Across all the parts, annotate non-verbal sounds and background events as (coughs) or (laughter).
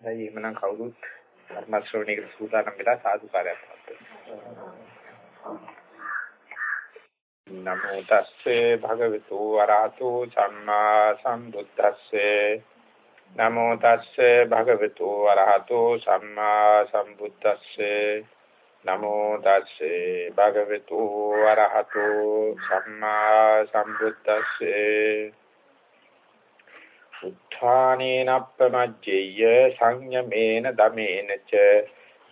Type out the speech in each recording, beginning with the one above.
දැන් එහෙමනම් කවුරුත් ධර්ම ශ්‍රවණයකට සූදානම් වෙලා සාදුකාරයක් නමෝ තස්සේ භගවතු වරහතු සම්මා සම්බුද්දස්සේ. නමෝ තස්සේ භගවතු වරහතු සම්මා සම්බුද්දස්සේ. නමෝ තස්සේ භගවතු වරහතු සම්මා සම්බුද්දස්සේ. උත්ථානේන අප්පමජ්ජේය සංයමේන දමේන ච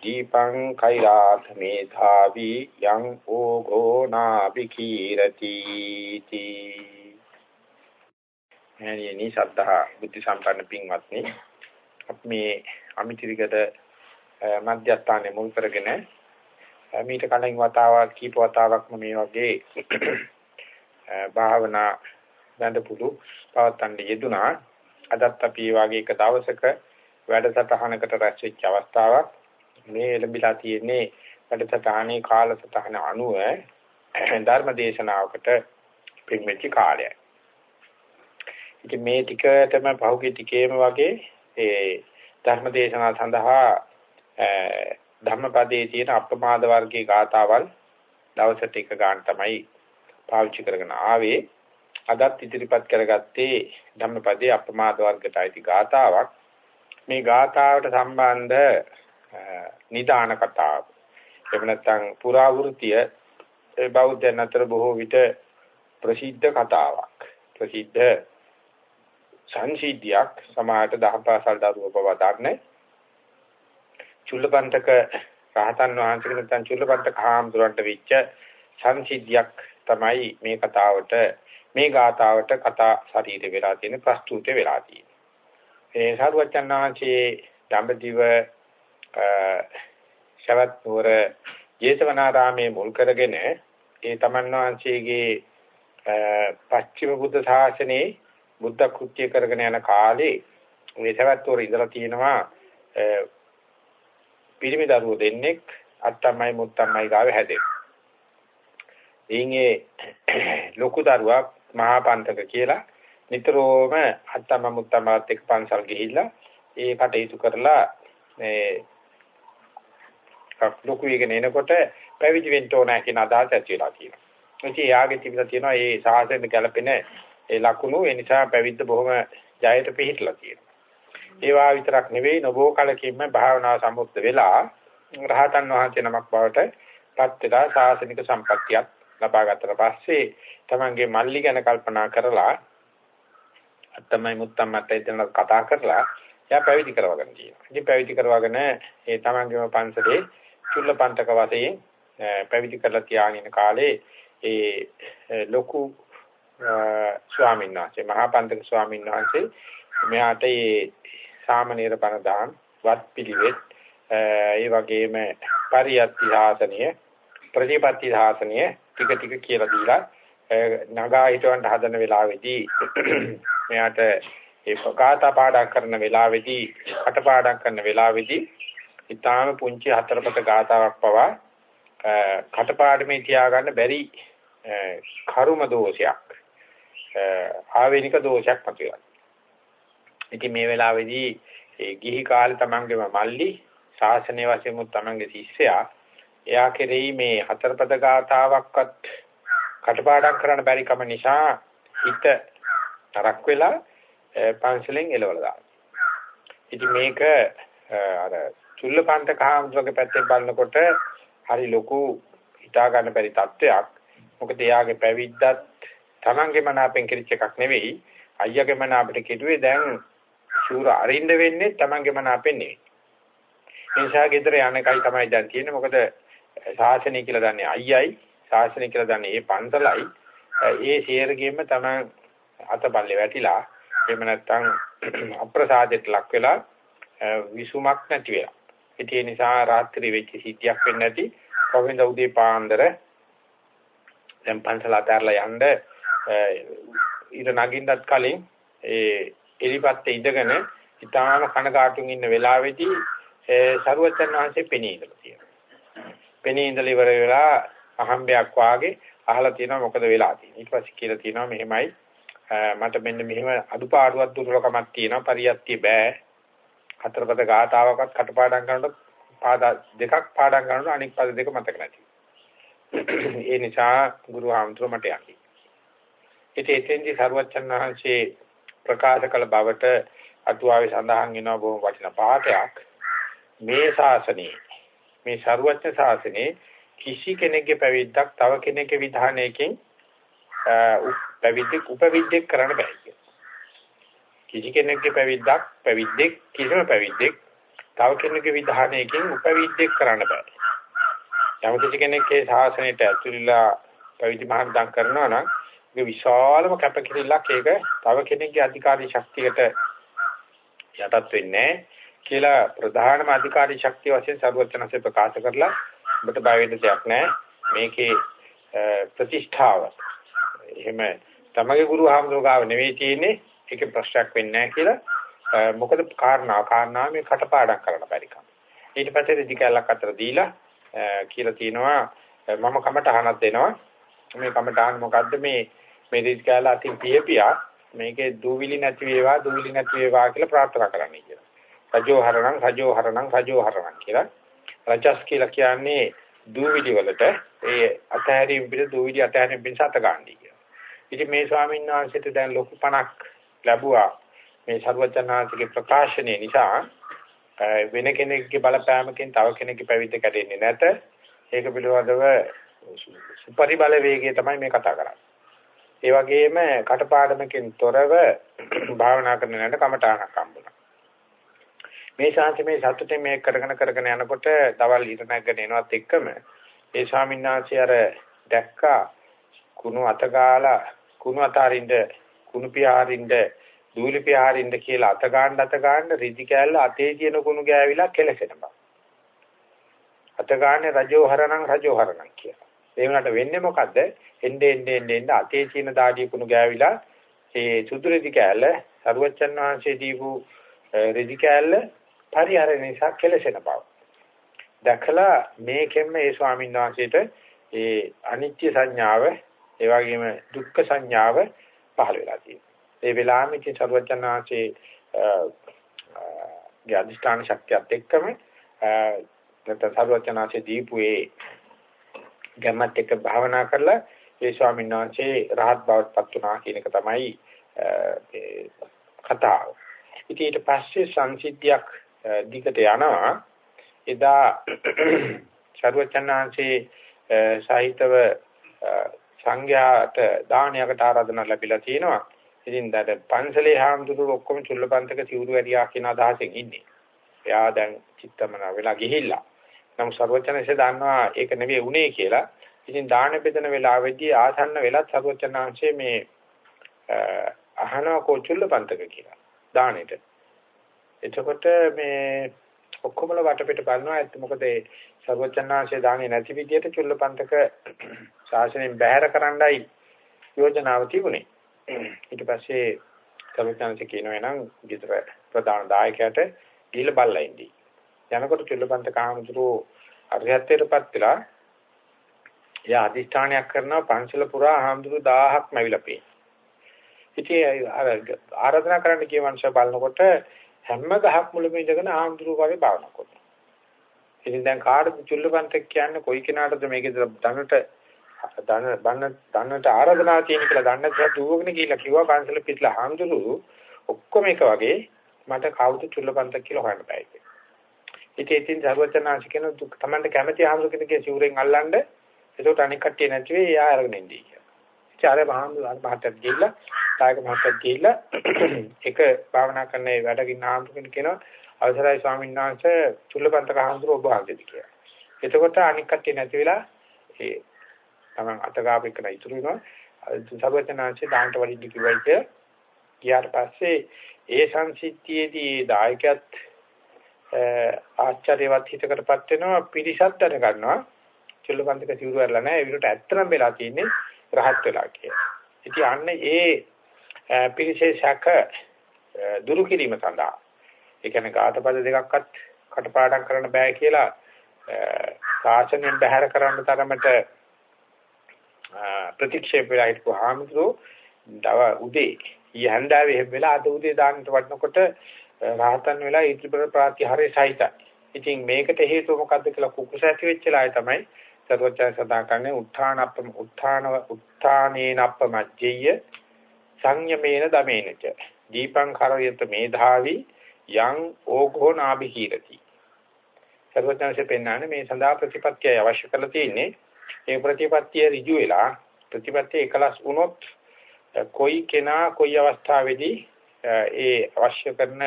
දීපං කෛරාත මේධාවි යං ඕඝෝ නාබිකීරති තී. එනිනි සද්ධා බුද්ධ සම්පන්න පින්වත්නි අපි මේ අමිතිරිගද මධ්‍යස්ථානයේ මුල් කරගෙන මීට කලින් වතාවක් කීප වතාවක්ම මේ වගේ භාවනා වැඳපුළු පවත්තන්න යෙදුනා අදත් අපි වගේ එක දවසක වැඩසටහනකට රැස් වෙච්ච අවස්ථාවක් මේ ලැබිලා තියෙන්නේ වැඩසටහනේ කාලසටහන අනුව ධර්ම දේශනාවකට පින්වෙච්ච කාලයයි. ඉතින් මේ ටිකටම පහුගිය ටිකේම වගේ ඒ ධර්ම දේශනාව සඳහා ධම්මපදයේ තියෙන අප්‍රමාද වර්ගයේ ගාතාවල් දවසට එක ගන්න තමයි පාවිච්චි කරගෙන ආවේ. අදත් ඉදිරිපත් කරගත්තේ ධම්මපදයේ අප්‍රමාද වර්ගයට අයිති ගාතාවක්. මේ ගාතාවට සම්බන්ධ නිදාන කතාව. එහෙම නැත්නම් පුරාවෘතිය බෞද්ධයන් අතර බොහෝ විට ප්‍රසිද්ධ කතාවක්. ප්‍රසිද්ධ සංසිද්ධියක් සමාජයට දහපාසල් දරුවෝ බව දන්නේ. චුල්ලපන්තක රහතන් වහන්සේ නැත්නම් චුල්ලපන්තක හාමුදුරන්ට වෙච්ච සංසිද්ධියක් තමයි මේ කතාවට මේ ගාතාවට කතා ශරීරේ වෙලා තියෙන ප්‍රස්තුතේ වෙලා තියෙන්නේ. ඒ සාරවත්චන්නාචේ දඹදිව ශවත් නුවර ජේතවනාරාමයේ මුල් කරගෙන ඒ තමන් වහන්සේගේ පස්චිම බුද්ධ ශාසනයේ බුද්ධ කෘත්‍ය කරගෙන යන කාලේ මේ ශවත් නුවර ඉඳලා තියෙනවා පිරිමි දරුවෝ දෙන්නෙක් අත්තම්මයි මුත්තම්මයි ගාවේ හැදෙන්නේ. ඊයේ ලොකු දරුවා මහා පන්තක කියලා නිතරම අත්තම මුත්තමත් එක්ක පන්සල් ගිහිල්ලා ඒ කටයුතු කරලා මේ ලොකු වෙගෙන එනකොට පැවිදි වෙන්න ඕන කියන අදහස ඇති වෙලා තියෙනවා. ඉතින් යාගේ තිබිලා තියෙනවා මේ සාහසෙන් ගැලපෙන ඒ ලකුණු ඒ නිසා පැවිද්ද බොහොම ජයයට පිහිටලා තියෙනවා. ඒවා විතරක් නෙවෙයි නබෝ කලකින්ම භාවනාව සම්මුක්ත වෙලා රහතන් වහන්සේ නමක් බවට පත් වෙලා සාසනික සම්පත්තියක් ලබා ගත්තට පස්සේ තමන්ගේ මල්ලි ගැන කල්පනා කරලා අත්තමයි මුත්තම්මත් එතන කතා කරලා එයා පැවිදි කරවගෙන තියෙනවා. ඉතින් පැවිදි කරවගෙන ඒ තමන්ගේම පන්සලේ චුල්ලපන්තක වශයෙන් පැවිදි කරලා තියාගෙන කාලේ ඒ ලොකු ස්වාමීන් වහන්සේ මහා පන්තක ස්වාමීන් වහන්සේ මෙයාට ඒ සාමනීර බණ දාන වත් පිළිවෙත් ඒ වගේම පරියත්ති ශාසනය ප්‍රතිපත්ති ශාසනය ටික ටික කියලා දීලා නගා හිටවන්න හදන වෙලාවේදී (clears throat) මෙයාට ඒ ප්‍රකාශ පාඩම් කරන වෙලාවේදී කටපාඩම් කරන වෙලාවේදී ඊටාම පුංචි හතරපත ගාතාවක් පවා කටපාඩමේ තියාගන්න බැරි කර්ම දෝෂයක් ආවේනික දෝෂයක් මතුවලා. ඉතින් මේ වෙලාවේදී ඒ ගිහි කාලේ තමන්ගේම මල්ලි ශාසනය වශයෙන් උත් තමන්ගේ ශිෂ්‍යයා එයා කෙරෙහි මේ හතරපද ගාතාවක්වත් කටපාඩම් කරන්න බැරි කම නිසා හිත තරක් වෙලා පන්සලෙන් එලවලා දානවා. ඉතින් මේක අර චුල්ලපන්ත කාමතුගේ පැත්තෙන් බලනකොට හරි ලොකු හිතා ගන්න බැරි තත්වයක්. මොකද එයාගේ පැවිද්දත් Tamange මනාපෙන් කිරිච්ච එකක් නෙවෙයි. අයියාගේ මනාපට කෙරුවේ දැන් ශූර අරින්න වෙන්නේ Tamange මනාපෙන් නෙවෙයි. ඒ නිසා ගෙදර යන එකයි තමයි දැන් තියෙන්නේ. මොකද ශාසනය කියලා දන්නේ අයියයි ශාසනය කියලා දන්නේ ඒ පන්සලයි ඒ සියරගෙම තමයි අතපල්ලේ වැටිලා එහෙම නැත්නම් අප්‍රසාදයට ලක් වෙලා විසුමක් නැති වෙලා. ඒ නිසා රාත්‍රී වෙච්ච සිටියක් වෙන්නේ නැති කොහෙන්ද උදේ පාන්දර දැන් පන්සල අතහැරලා යන්න ඊට නගින්නත් කලින් ඒ එලිපත්තේ ඉඳගෙන ඊටාම කනගාටුන් ඉන්න වෙලාවේදී සරුවචන් වහන්සේ පෙනී ඉඳලා තියෙනවා. පෙනී ඉඳලා ඉවර වෙලා අහම්බයක් වාගේ අහලා තියෙනවා මොකද වෙලා තියෙන්නේ. ඊට පස්සේ කියලා තියෙනවා මෙහෙමයි මට මෙන්න මෙහෙම අඩුපාඩුවක් දුර්වලකමක් තියෙනවා පරියත්තිය බෑ. හතරපද ගාතාවකත් කටපාඩම් කරනකොට පාද දෙකක් පාඩම් කරනකොට අනික් පද දෙක මතක නැති. ඒ නිසා ගුරු ආමතුරු මට යකි. ඉතින් එතෙන්දී සරුවච්චන් වහන්සේ ප්‍රකාශ කළ බවට අටුවාවේ සඳහන් වෙනවා බොහොම වටිනා පාඩයක්. මේ ශාසනයේ මේ සරුවච්ච ශාසනයේ කිසි කෙනෙක්ගේ පැවිද්දක් තව කෙනෙක්ගේ විධානයකින් පැවිද්දෙක් උපවිද්දෙක් කරන්න බෑ කිසි කෙනෙක්ගේ පැවිද්දක් පැවිද්දෙක් කිසිම පැවිද්දෙක් තව කෙනෙකුගේ විධානයකින් උපවිද්දෙක් කරන්න බෑ. යම් කිසි කෙනෙක්ගේ ශාසනයට ඇතුළලා පැවිදි මහන්දම් කරනවා නම් ඒ විශාලම කැපකිරීමක් ඒක තව කෙනෙක්ගේ අධිකාරී ශක්තියට යටත් වෙන්නේ කියලා ප්‍රධානම අධිකාරී ශක්තිය වශයෙන් සර්වචනසේ ප්‍රකාශ කරලා ඔබට බය වෙන්න දෙයක් නැහැ. මේකේ ප්‍රතිෂ්ඨාව එහෙම තමගේ ගුරු ආමෝගාව නෙවෙයි තියෙන්නේ ඒකේ ප්‍රශ්නයක් වෙන්නේ නැහැ කියලා මොකද කාරණා කාරණා මේ කටපාඩම් කරන්න බැරි කම. ඊට පස්සේ රිදිකැලක් අතර දීලා කියලා තියෙනවා මම කමටහනක් දෙනවා. මේ කමටහන මොකද්ද මේ මේ රිදිකැල අතින් පියපියා මේකේ දූවිලි නැති වේවා දූවිලි නැති වේවා කියලා ප්‍රාර්ථනා කරන්නයි කියලා. රජෝ හරණං රජෝ හරණං රජෝ හරණං කියලා. රජස් කියලා කියන්නේ දූවිලි වලට ඒ අතහැරීම පිට දූවිලි අතහැරීම පිට අත ගන්නයි කියලා. ඉතින් මේ ස්වාමීන් වහන්සේට දැන් ලොකු පණක් ලැබුවා මේ ਸਰවඥාන්සේගේ ප්‍රකාශනය නිසා වෙන කෙනෙක්ගේ බලපෑමකින් තව කෙනෙක්ගේ පැවිද්ද කැඩෙන්නේ නැත. ඒක පිළිබඳව සුපරිබල වේගය තමයි මේ කතා කරන්නේ. ඒ වගේම කටපාඩමකින් තොරව භාවනා කරන නැට කමඨාණක් හම්බුණා. මේ ශාන්ති මේ සතුටේ මේ කරගෙන කරගෙන යනකොට දවල් ඊට නැගගෙන එනවත් එක්කම ඒ ස්වාමීන් වහන්සේ අර දැක්කා කුණු අතගාලා කුණු අතරින්ද කුණු පියාරින්ද දූලි පියාරින්ද කියලා අත ගන්න අත ගන්න රිදි කෑල්ල අතේ තියෙන කුණු ගෑවිලා කෙලසෙන බව. අත ගන්න රජෝ හරණං රජෝ හරණං කියලා. ඒ වුණාට වෙන්නේ මොකද්ද? එnde ende ende ende අතේ තියෙන දාඩිය කුණු ගෑවිලා ඒ සුදු රිදි කෑල්ල සරුවච්චන් වහන්සේ දීපු රිදි කෑල්ල පරිහරණය නිසා කෙලසෙන බව. දැකලා මේකෙන්ම ඒ ස්වාමීන් වහන්සේට ඒ අනිත්‍ය සංඥාව ඒ වගේම දුක්ඛ සංඥාව පහළ වෙලා තියෙනවා. ඒ වෙලාවෙම ඉති සර්වඥාන්සේ ගේ අධිෂ්ඨාන ශක්තියත් එක්කම නැත්නම් සර්වඥාන්සේ දීපුවේ ගැම්මත් එක්ක භාවනා කරලා ඒ ස්වාමීන් වහන්සේ රහත් බවට පත් වුණා කියන එක තමයි කතාව. ඉතින් ඊට පස්සේ සංසිද්ධියක් දිගට යනවා. එදා (clears throat) සර්වඥාන්සේ සාහිත්‍යව සංඝයාට දානයකට ආරාධනා ලැබිලා තියෙනවා. ඉතින් දැන් පන්සලේ හාමුදුරුවෝ ඔක්කොම චුල්ලපන්තක සිවුරු ඇරියා කියන අදහසෙන් ඉන්නේ. එයා දැන් චිත්තමන වෙලා ගිහිල්ලා. නමුත් සර්වචනසේ දන්නවා ඒක නෙවෙයි උනේ කියලා. ඉතින් දාන බෙදන වෙලාවේදී ආසන්න වෙලත් සර්වචනාංශයේ මේ අහනවා කොචුල්ලපන්තක කියලා. දානෙට. එතකොට මේ ඔක්කොමල වටපිට බලනවා ඇත්ත මොකද ඒ සර්වචනාංශයේ දාන්නේ නැති විදියට චුල්ලපන්තක (clears throat) ශාසනයෙන් බැහැර කරන්නයි යෝජනාව තිබුණේ. (clears throat) ඊට පස්සේ සර්වචනාංශ කියනවා නම් විතර ප්‍රධාන දායකයාට ගිහිල්ලා බලලා ඉඳී. යනකොට චුල්ලපන්තක ආමතුරු අරිහත්ත්වයටපත් වෙලා එයා අදිෂ්ඨානයක් කරනවා පංචල පුරා ආමතුරු 1000ක් නැවිලා පේ. ඉතින් ආරාධනා කරන්න කිය මනුෂ්‍ය බලනකොට හැම ගහක් මුලම ඉඳගෙන ආම්දුරු වගේ භාවනා කරනවා. ඉතින් දැන් කාටද චුල්ලපන්තක් කියන්නේ කොයි කෙනාටද මේකේ ධනට ධන බන්න ධනට ආරාධනා තියෙන කියලා දන්නේ නැහැ දුවගෙන ගිහිල්ලා කිව්වා පන්සල පිටලා ආම්දුරු ඔක්කොම එක වගේ මට කවුද චුල්ලපන්තක් කියලා හොයන්න බෑ කියලා. ඉතින් ඉතින් සර්වචනාංශ කියන දුක් Tamante කැමැති ආම්දුරු කෙනෙක්ගේ සිවුරෙන් අල්ලන්න එතකොට අනික් කට්ටිය නැති වෙයි එයා අරගෙන ඉන්නේ කියලා. ඉතින් අර මහාමුදුරු අර මහත්තයා ගිහිල්ලා දායක මහත්තයා ගිහිල්ලා (clears throat) එක භාවනා කරන ඒ වැඩකින් ආම්තුකෙන් කියනවා අවසරයි ස්වාමීන් වහන්සේ චුල්ලපන්තක ආම්තුර ඔබ වහන්සේද කියලා. එතකොට අනික් කට්ටිය නැති වෙලා ඒ තමන් අතගාපෙක ඉතුරු වෙනවා සර්වඥාන්සේ දානට වඩින්න කිව්වයි කිය. ගියාට පස්සේ ඒ සංසිද්ධියේදී දායකයත් ආචාර්යවත් හිතකටපත් වෙනවා පිරිසත් දැන ගන්නවා චුල්ලපන්තක සිවුරු වරලා නැහැ ඒ විදිහට ඇත්තම වෙලා තියෙන්නේ රහත් වෙලා කියලා. ඉතින් අන්න ඒ පිරිසේ ශක දුරු කිරීම සඳහා ඒ කියන්නේ කාටපද දෙකක්වත් කටපාඩම් කරන්න බෑ කියලා ශාසනයෙන් බැහැර කරන්න තරමට ප්‍රතික්ෂේප වෙලා හිටපු ආමතුරු දව උදේ ඊ හන්දාවේ වෙලා අද උදේ දාන්නට වටනකොට රහතන් වෙලා ඊත්‍රිපර ප්‍රාතිහාරය සහිතයි. ඉතින් මේකට හේතුව මොකද්ද කියලා කුකුස ඇති වෙච්ච ලාය තමයි සර්වචය සදා කරන්නේ උත්ථානප්ප උත්ථානව උත්ථානේනප්ප මජ්ජය සංයමේන දමේනච. දීපං කරයත මේධාවි යං ඕඝෝ නාභිකීරති සර්වඥාන්සේ පෙන්වන්නේ මේ සඳහා ප්‍රතිපත්තිය අවශ්‍ය කරලා තියෙන්නේ. ඒ ප්‍රතිපත්තිය ඍජු වෙලා ප්‍රතිපත්තිය එකලස් වුණොත් කොයි කෙනා කොයි අවස්ථාවේදී ඒ අවශ්‍ය කරන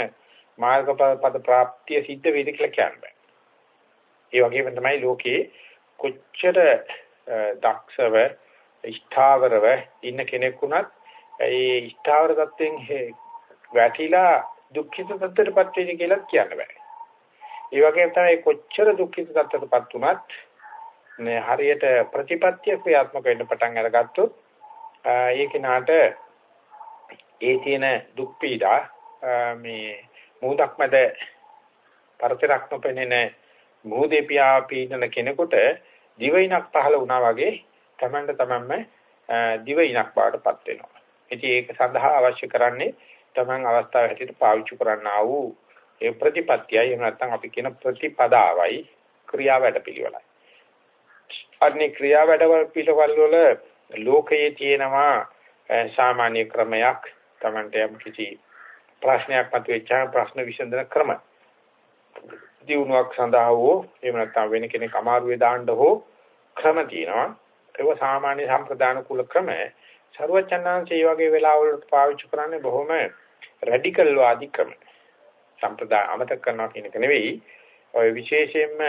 මාර්ගපද ප්‍රාප්තිය සිද්ධ වෙයිද කියලා කියන්න බෑ. ඒ වගේම තමයි ලෝකේ කොච්චර දක්ෂව ස්ථාවරව ඉන්න කෙනෙක් වුණත් ඒ ස්ථාවර තත්ත්වෙන් වැටිලා දුක්ඛිත තත්ත්වයටපත් වෙන්නේ කියලා කියන්න බෑ. ඒ වගේම තමයි කොච්චර දුක්ඛිත තත්ත්වයටපත් වුණත් මේ හරියට ප්‍රතිපත්තිය ක්‍රියාත්මක වෙන්න පටන් අරගත්තොත් ඒ කෙනාට ඒ තියෙන දුක් පීඩා මේ මූදක් මැද පරතරක් නොපෙනෙන මූදේ පියා පීනන කෙනෙකුට දිවයිනක් පහළ වුණා වගේ තමන්ට තමන්ම දිවයිනක් බාටපත් වෙනවා. ඉතින් ඒක සඳහා අවශ්‍ය කරන්නේ තමන් අවස්ථාව හැටියට පාවිච්චි කරන්නා වූ ඒ ප්‍රතිපත්තියයි එහෙම නැත්නම් අපි කියන ප්‍රතිපදාවයි ක්‍රියා වැඩ පිළිවෙලයි. අන්නේ ක්‍රියා වැඩ පිළිවෙල වල ලෝකයේ තියෙනවා සාමාන්‍ය ක්‍රමයක් තමන්ට යම් කිසි ප්‍රශ්නයක් මතුවෙච්චා ප්‍රශ්න විසඳන ක්‍රම. දිනුවක් සඳහා හෝ එහෙම නැත්නම් වෙන කෙනෙක් අමාරුවේ දාන්න හෝ ක්‍රම තියෙනවා. ඒක සාමාන්‍ය සම්ප්‍රදාන කුල ක්‍රම. සරුවචනාංශය වගේ වෙලාවලට පාවිච්චි කරන්නේ බොහොම රැඩිකල් වාදී ක්‍රම. සම්ප්‍රදාය අමතක කරනවා කියන එක නෙවෙයි. ඔය විශේෂයෙන්ම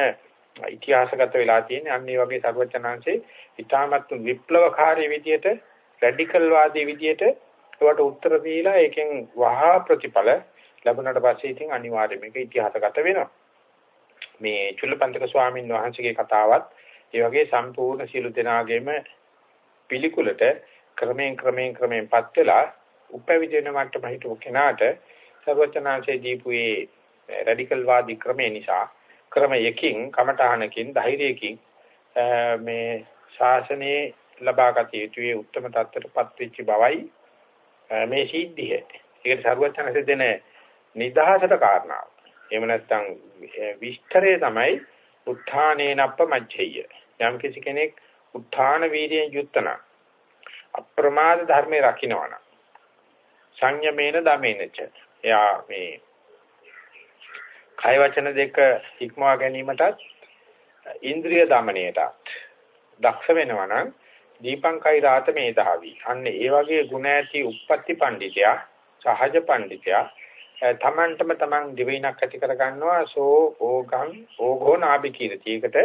ඉතිහාසගත වෙලා තියෙන අන්න ඒ වගේ සර්වචනාංශේ ඉතාමත් විප්ලවකාරී විදියට රැඩිකල් වාදී විදියට ඒවට උත්තර දීලා ඒකෙන් වහා ප්‍රතිඵල ලැබුණාට පස්සේ ඉතින් අනිවාර්යයෙන්ම ඒක ඉතිහාසගත වෙනවා. මේ චුල්ලපන්තක ස්වාමීන් වහන්සේගේ කතාවත් ඒ වගේ සම්පූර්ණ සියලු දෙනාගේම පිළිකුලට ක්‍රමයෙන් ක්‍රමයෙන් ක්‍රමයෙන් පත් වෙලා උපවිද වෙන මට්ටම හිටු කෙනාට සර්වචනාංශයේ දීපුවේ රැඩිකල් වාදී ක්‍රමේ නිසා ක්‍රමයකින් කමඨානකින් ධෛර්යයකින් මේ ශාසනයේ ලබාගත යුතුයේ උත්තම තත්ත්වයටපත් වෙච්ච බවයි මේ සිද්ධිය. ඒකට සරුවචනසේ දෙන නිදහසට කාරණාව. එහෙම නැත්නම් විස්තරය තමයි උත්ථානේනප්ප මච්ඡය. යම් කිසි කෙනෙක් උත්ථාන වීර්යයෙන් යුක්තන අප්‍රමාද ධර්මයේ රකින්නවනම් සංයමේන දමේනච. එයා මේ කය වචන දෙක ඉක්මවා ගැනීමටත් ඉන්ද්‍රිය দমনයටත් දක්ෂ වෙනවනම් දීපංකයි රාත මේ දහවි. අන්න ඒ වගේ ගුණ ඇති උප්පත්ති පඬිතයා, සහජ පඬිතයා තමන්ටම තමන් දිවිනක් ඇති කර ගන්නවා සෝ ඕගං ඕගෝ නාභිකීරති. ඒකට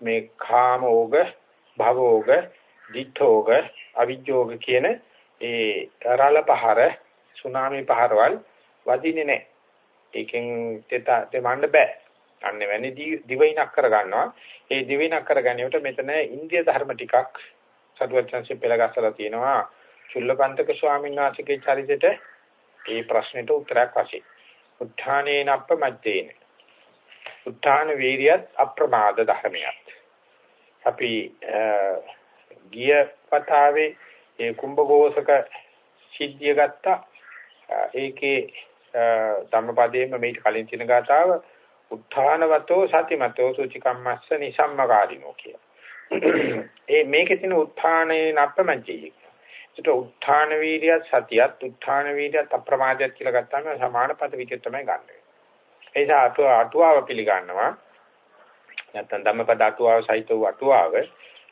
මේ කාම ඕග, භව ඕග, දිඨෝග, අවිජ්ජෝග කියන ඒ රාල පහර, සුනාමි පහරවල් වදින්නේ නැහැ. ඒකෙන් තෙත දෙමන්න බෑ. අන්න වෙන්නේ දිවිනක් කර ගන්නවා. ඒ දිවිනක් කර ගැනීමට මෙතන ඉන්දිය ධර්ම ටිකක් සතුවචන්සි පෙළගස්සලා තියෙනවා චුල්ලපන්තක ස්වාමීන් වහන්සේගේ චරිතෙට මේ ප්‍රශ්නෙට උත්තරයක් වශයෙන්. උත්ථානේන අප්‍රමද්දේන. උත්ථාන වීරියත් අප්‍රමාද ධර්මයක්. අපි ගිය පතාවේ ඒ කුම්භഘോഷක සිද්ධිය ගත්තා. ඒකේ ධම්මපදයේම මේක කලින් තියෙන ගාතාව උත්ථානවතෝ සතිමතෝ සුචිකම්මස්ස නිසම්මකාරිනෝ කියලා. ඒ මේකේ තියෙන උත්ථානේ නප්පමංචී. ඒක උත්ථාන වීර්යය සතියත් උත්ථාන වීර්යයත් අප්‍රමාදයක් කියලා ගත්තාම සමාන පද විදිහට තමයි ගන්න. ඒ නිසා අටුව අටුවාව පිළිගන්නවා. නැත්නම් ධම්මපද අටුවාව සහිත වූ අටුවාව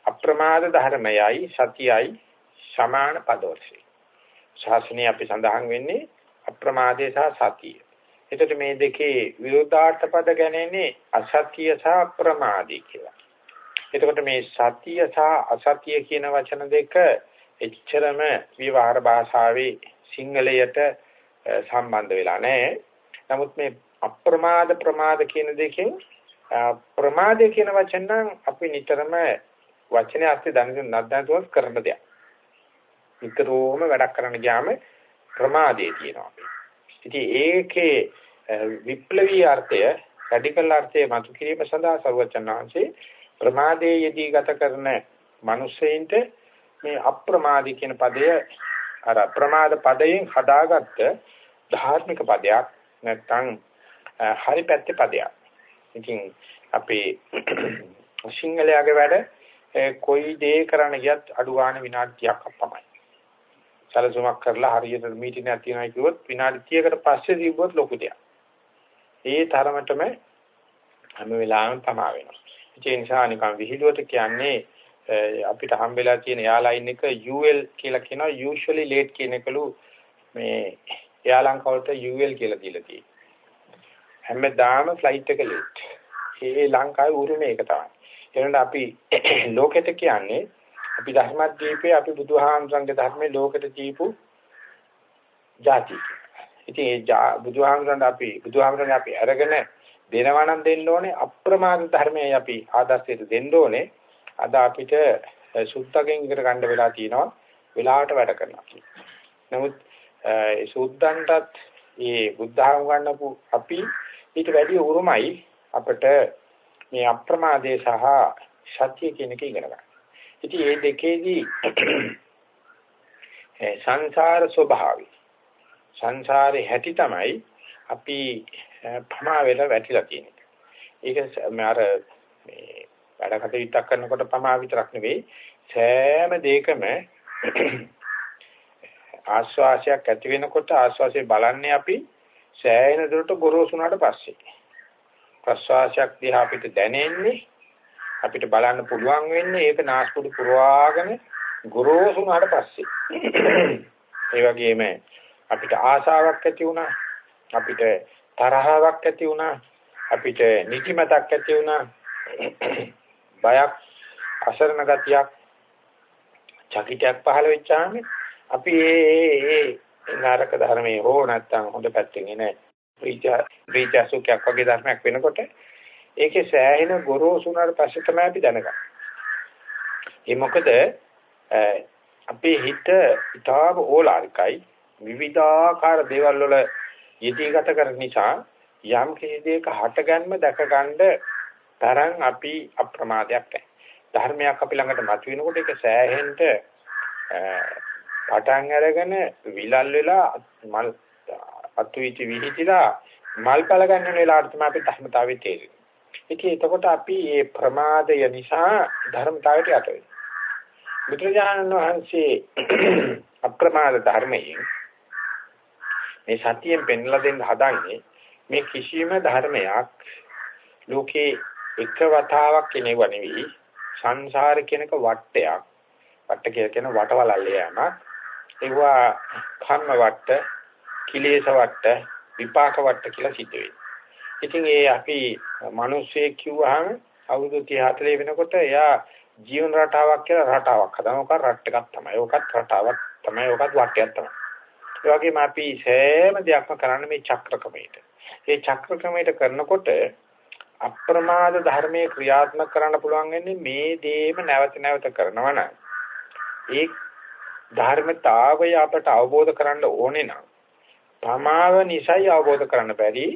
අප්‍රමාද ධර්මයයි සතියයි සමාන පදෝර්ශි. ශාසනය අපි සඳහන් වෙන්නේ අප්‍රමාදේ සහ සතිය. එතකොට මේ දෙකේ විරුද්ධාර්ථ පද ගැනීමේ අසතිය සහ අප්‍රමාදී කියලා. එතකොට මේ සතිය සහ අසතිය කියන වචන දෙක එච්චරම විවහාර භාෂාවේ සිංහලයට සම්බන්ධ වෙලා නැහැ. නමුත් මේ අප්‍රමාද ප්‍රමාද කියන දෙකෙන් ප්‍රමාදය කියන වචන නම් අපි නිතරම වචනේ අර්ථය දැනගෙන නැත්නම් කරන දෙයක්. නිතරම වැඩක් කරන්න ගියාම ප්‍රමාදයේ තියෙනවා. ඉතින් ඒකේ විප්ලවීය අර්ථය, රැඩිකල් අර්ථය මතු කිරීම සඳහා සර්වචනාංශේ ප්‍රමාදයේ යෙදී ගත කරන මිනිස්සෙයින්ට මේ අප්‍රමාදී කියන පදය අර ප්‍රමාද පදයෙන් හදාගත්ත ධාර්මික පදයක් නැත්නම් හරි පැත්තේ පදයක්. ඉතින් අපේ සිංහලයාගේ වැඩ කොයි දේ කරන්න ගියත් අඩු ගන්න විනාඩි 30ක් තමයි. සැලසුමක් කරලා හරියට මීටින්ග් තියනවා කිව්වොත් විනාඩි 30කට පස්සේ දීවොත් ලොකු දෙයක්. ඒ තරමටම හැම වෙලාවෙම තමා වෙනවා. ඒ නිසා නිකන් විහිළුවට කියන්නේ අපිට හම්බෙලා තියෙන එයාලයින් එක UL කියලා කියනවා usually late කියන එකලු මේ එයාලන් කවලට UL කියලා දීලා තියෙනවා. හැමදාම ෆ්ලයිට් එක late. ඒ ලංකාවේ උරුමේ ඒක තමයි. එනකොට අපි (clears throat) ලෝකෙට කියන්නේ අපි ධර්මද්වීපේ අපි බුදුහාමසංගේ ධර්මයේ ලෝකෙට දීපු ಜಾති. ඉතින් ඒ බුදුහාමසංග අපි බුදුහාමසංග අපි අරගෙන දෙනවා නම් දෙන්න ඕනේ අප්‍රමාද ධර්මයේ අපි ආදර්ශයට දෙන්න ඕනේ. අද අපිට සුත්තගෙන් ඉගෙන ගන්න වෙලා තියෙනවා වෙලාවට වැඩ කරනවා නමුත් ඒ සුද්දන්ටත් මේ බුද්ධහම ගන්නපු අපි ඊට වැඩි උරුමයි අපිට මේ අප්‍රමාදේ සහ සත්‍ය කියන එක ඉගෙන ගන්න. ඉතින් මේ දෙකේදී (clears throat) සංසාර ස්වභාවය සංසාරේ හැටි තමයි අපි ප්‍රමා වෙලා වැටිලා තියෙන්නේ. ඒක අර මේ වැඩ කටයුත්තක් කරනකොට පමා විතරක් නෙවෙයි සෑම දෙයකම (clears throat) ආස්වාසයක් ඇති වෙනකොට ආස්වාසය බලන්නේ අපි සෑහෙන දුරට ගොරෝසුනාට පස්සේ ප්‍රස්වාසයක් දිහා අපිට දැනෙන්නේ අපිට බලන්න පුළුවන් වෙන්නේ ඒක නාස්පුඩු පුරවාගෙන ගොරෝසුනාට පස්සේ ඒ වගේම අපිට ආසාවක් ඇති වුණා අපිට තරහාවක් ඇති වුණා අපිට නිදිමතක් ඇති වුණා බයක් අසරණ ගතියක් චකිතයක් පහළ වෙච්චාම අපි ඒ ඒ නරක ධර්මයේ හෝ නැත්තම් හොඳ පැත්තෙන් එන ප්‍රීතිසුඛයක් වගේ ධර්මයක් වෙනකොට ඒකේ සෑහෙන ගොරෝසුනාට පස්සේ තමයි අපි දැනගන්නේ. ඒ මොකද අපේ හිත ඉතාම ඕලාරිකයි විවිධාකාර දේවල් වල යෙදී ගත කරන නිසා යම් කිසි දෙයක හටගන්ම දැකගන්න තරම් අපි අප්‍රමාදයක් නැහැ. ධර්මයක් අපි ළඟට මතුවෙනකොට ඒක සෑහෙන්න පටන් අරගෙන විලල් වෙලා මල් අතුවිති විහිදිලා මල්පල ගන්න වෙලාවට තමයි අපි ධර්මතාවයේ තේරෙන්නේ. ඉතින් එතකොට අපි මේ ප්‍රමාදය නිසා ධර්මතාවයට යට වෙනවා. බුදුරජාණන් වහන්සේ (clears throat) අප්‍රමාද ධර්මයෙන් මේ සතියෙන් පෙන්ලා දෙන්න හදන්නේ මේ කිසිම ධර්මයක් ලෝකේ එක වතාවක් කෙනෙව නෙවෙයි සංසාර කියනක වටයක් වට කියලා කියන වටවලල්ල යෑමක් ඒවා කර්ම වට කිලේශ වට විපාක වට කියලා සිද්ධ වෙනවා ඉතින් ඒ අපි මිනිස්සේ කිව්වහම අවුරුදු 34 වෙනකොට එයා ජීවන රටාවක් කියලා රටාවක් හදනවා. ඔක රට් එකක් තමයි. ඔකත් රටාවක් තමයි. ඔකත් වටයක් තමයි. ඒ වගේම අපි සෑම දෙයක්ම කරන්නේ මේ චක්‍ර ක්‍රමයට. මේ චක්‍ර ක්‍රමයට කරනකොට අප්‍රමාද ධර්මයේ ක්‍රියාත්මක කරන්න පුළුවන් වෙන්නේ මේ දේම නැවත නැවත කරනවා නම් ඒ ධර්මතාවය අපට අවබෝධ කරන්න ඕනේ නම් පමාව නිසයි අවබෝධ කරන්න බැරි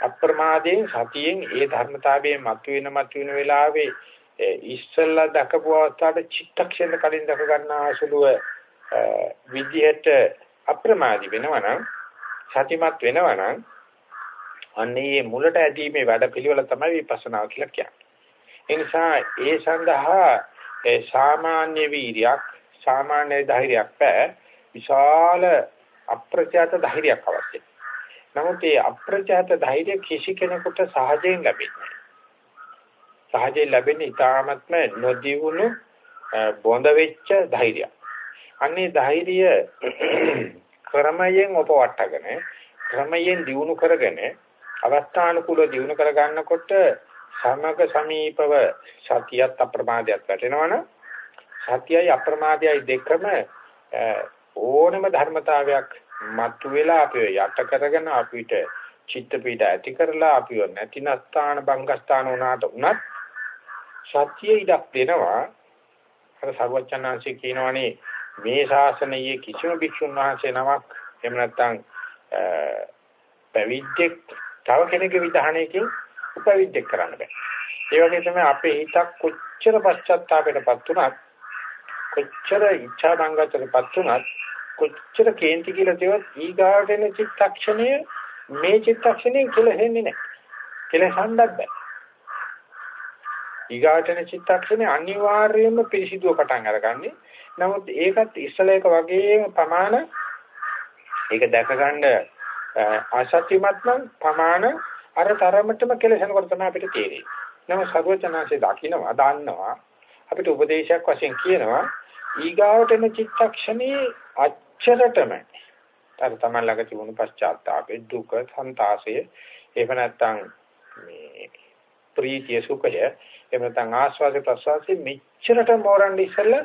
අප්‍රමාදයෙන් සතියෙන් ඒ ධර්මතාවයේ මතුවෙන මතුවෙන වෙලාවේ ඉස්සල්ලා දකපු අවස්ථාවට චිත්තක්ෂණ කලින් දක ගන්න ආසුලුව විදිහට අප්‍රමාදී වෙනවනම් සතිමත් වෙනවනම් අන්නේ මුලට ඇදීමේ වැඩ පිළිවෙල තමයි විපස්සනා කියලා කියන්නේ. ඒ නිසා ඒ සඳහා ඒ සාමාන්‍ය වීර්යයක් සාමාන්‍ය ධෛර්යයක් බෑ විශාල අප්‍රත්‍යාත ධෛර්යයක් අවශ්‍යයි. නමුත් මේ අප්‍රත්‍යාත ධෛර්ය කිසි කෙනෙකුට සහජයෙන් ලැබෙන්නේ සහජයෙන් ලැබෙන්නේ ඊටාත්ම නොදිවුණු බොඳ වෙච්ච ධෛර්යයක්. අන්නේ ධෛර්යය (clears throat) ක්‍රමයෙන් උපවට්ටගෙන ක්‍රමයෙන් දිනු කරගෙන අවස්ථානුකූලව දිනු කර ගන්නකොට සමග සමීපව සතියත් අප්‍රමාදයක් වැටෙනවනම් සතියයි අප්‍රමාදයයි දෙකම ඕනම ධර්මතාවයක් මතුවෙලා අපිව යට කරගෙන අපිට චිත්ත පීඩ ඇති කරලා අපිව නැතින ස්ථාන බංගස්ථාන උනාට උනත් සත්‍ය ඉඩක් දෙනවා අර සර්වචනාංශය කියනවනේ මේ ශාසනයේ කිසිම භික්ෂුන් වහන්සේ නමක් එහෙම නැත්නම් පැවිද්දෙක් තව කෙනෙකුගේ විධානයකින් උපවිද්දෙක් කරන්න බෑ. ඒ වගේ තමයි අපේ හිතක් කොච්චර පශ්චාත්තාපයටපත් උනත් කොච්චර ඉච්ඡා බංගතරපත් උනත් කොච්චර කේන්ති කියලා දේවත් ඊගාට එන චිත්තක්ෂණය මේ චිත්තක්ෂණේ කෙලෙන්නේ නැහැ. කෙලෙසන්නත් බෑ. ඊගාටන චිත්තක්ෂණේ අනිවාර්යයෙන්ම පිරිසිදුව පටන් අරගන්නේ. නමුත් ඒකත් ඉස්සල එක වගේම ප්‍රමාණ ඒක දැක ගන්න අසත්‍යමත් නම් ප්‍රමාණ අර තරමටම කෙලෙසනකොට තමයි අපිට තේරෙන්නේ. නම සර්වචනාංශේ දකින්නවා දාන්නවා අපිට උපදේශයක් වශයෙන් කියනවා ඊගාවට එන චිත්තක්ෂණේ අච්චරටම අර තමයි ළඟ තිබුණු පශ්චාත්තාපේ දුක සංතාසය එහෙම නැත්නම් මේ ප්‍රීතිය සුඛය එහෙම නැත්නම් ආස්වාද ප්‍රසවාසයේ මෙච්චරට මෝරන්න ඉස්සෙල්ලා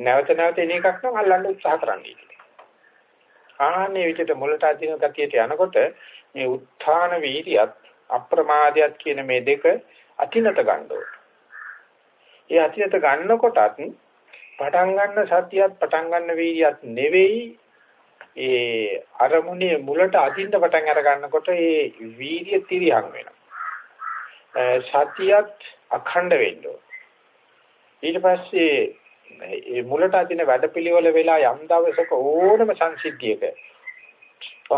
නැවත නැවත එන එකක් නම් අල්ලන්න උත්සාහ කරන්නේ. ආන්නේ විදිහට මුලට අදින ගතියට යනකොට මේ උත්ථාන වීර්යයත් අප්‍රමාදයක් කියන මේ දෙක අතිනත ගන්න ඕනේ. ඒ අතිනත ගන්නකොටත් පටන් ගන්න සතියත් පටන් ගන්න වීර්යයත් නෙවෙයි ඒ අරමුණේ මුලට අදින්න පටන් අර ගන්නකොට ඒ වීර්ය තිරියම් වෙනවා. සතියත් අඛණ්ඩ වෙන්න ඊට පස්සේ මේ මුලට අදින වැඩපිළිවෙල වෙලා යම් දවසක ඕනම සංසිද්ධියක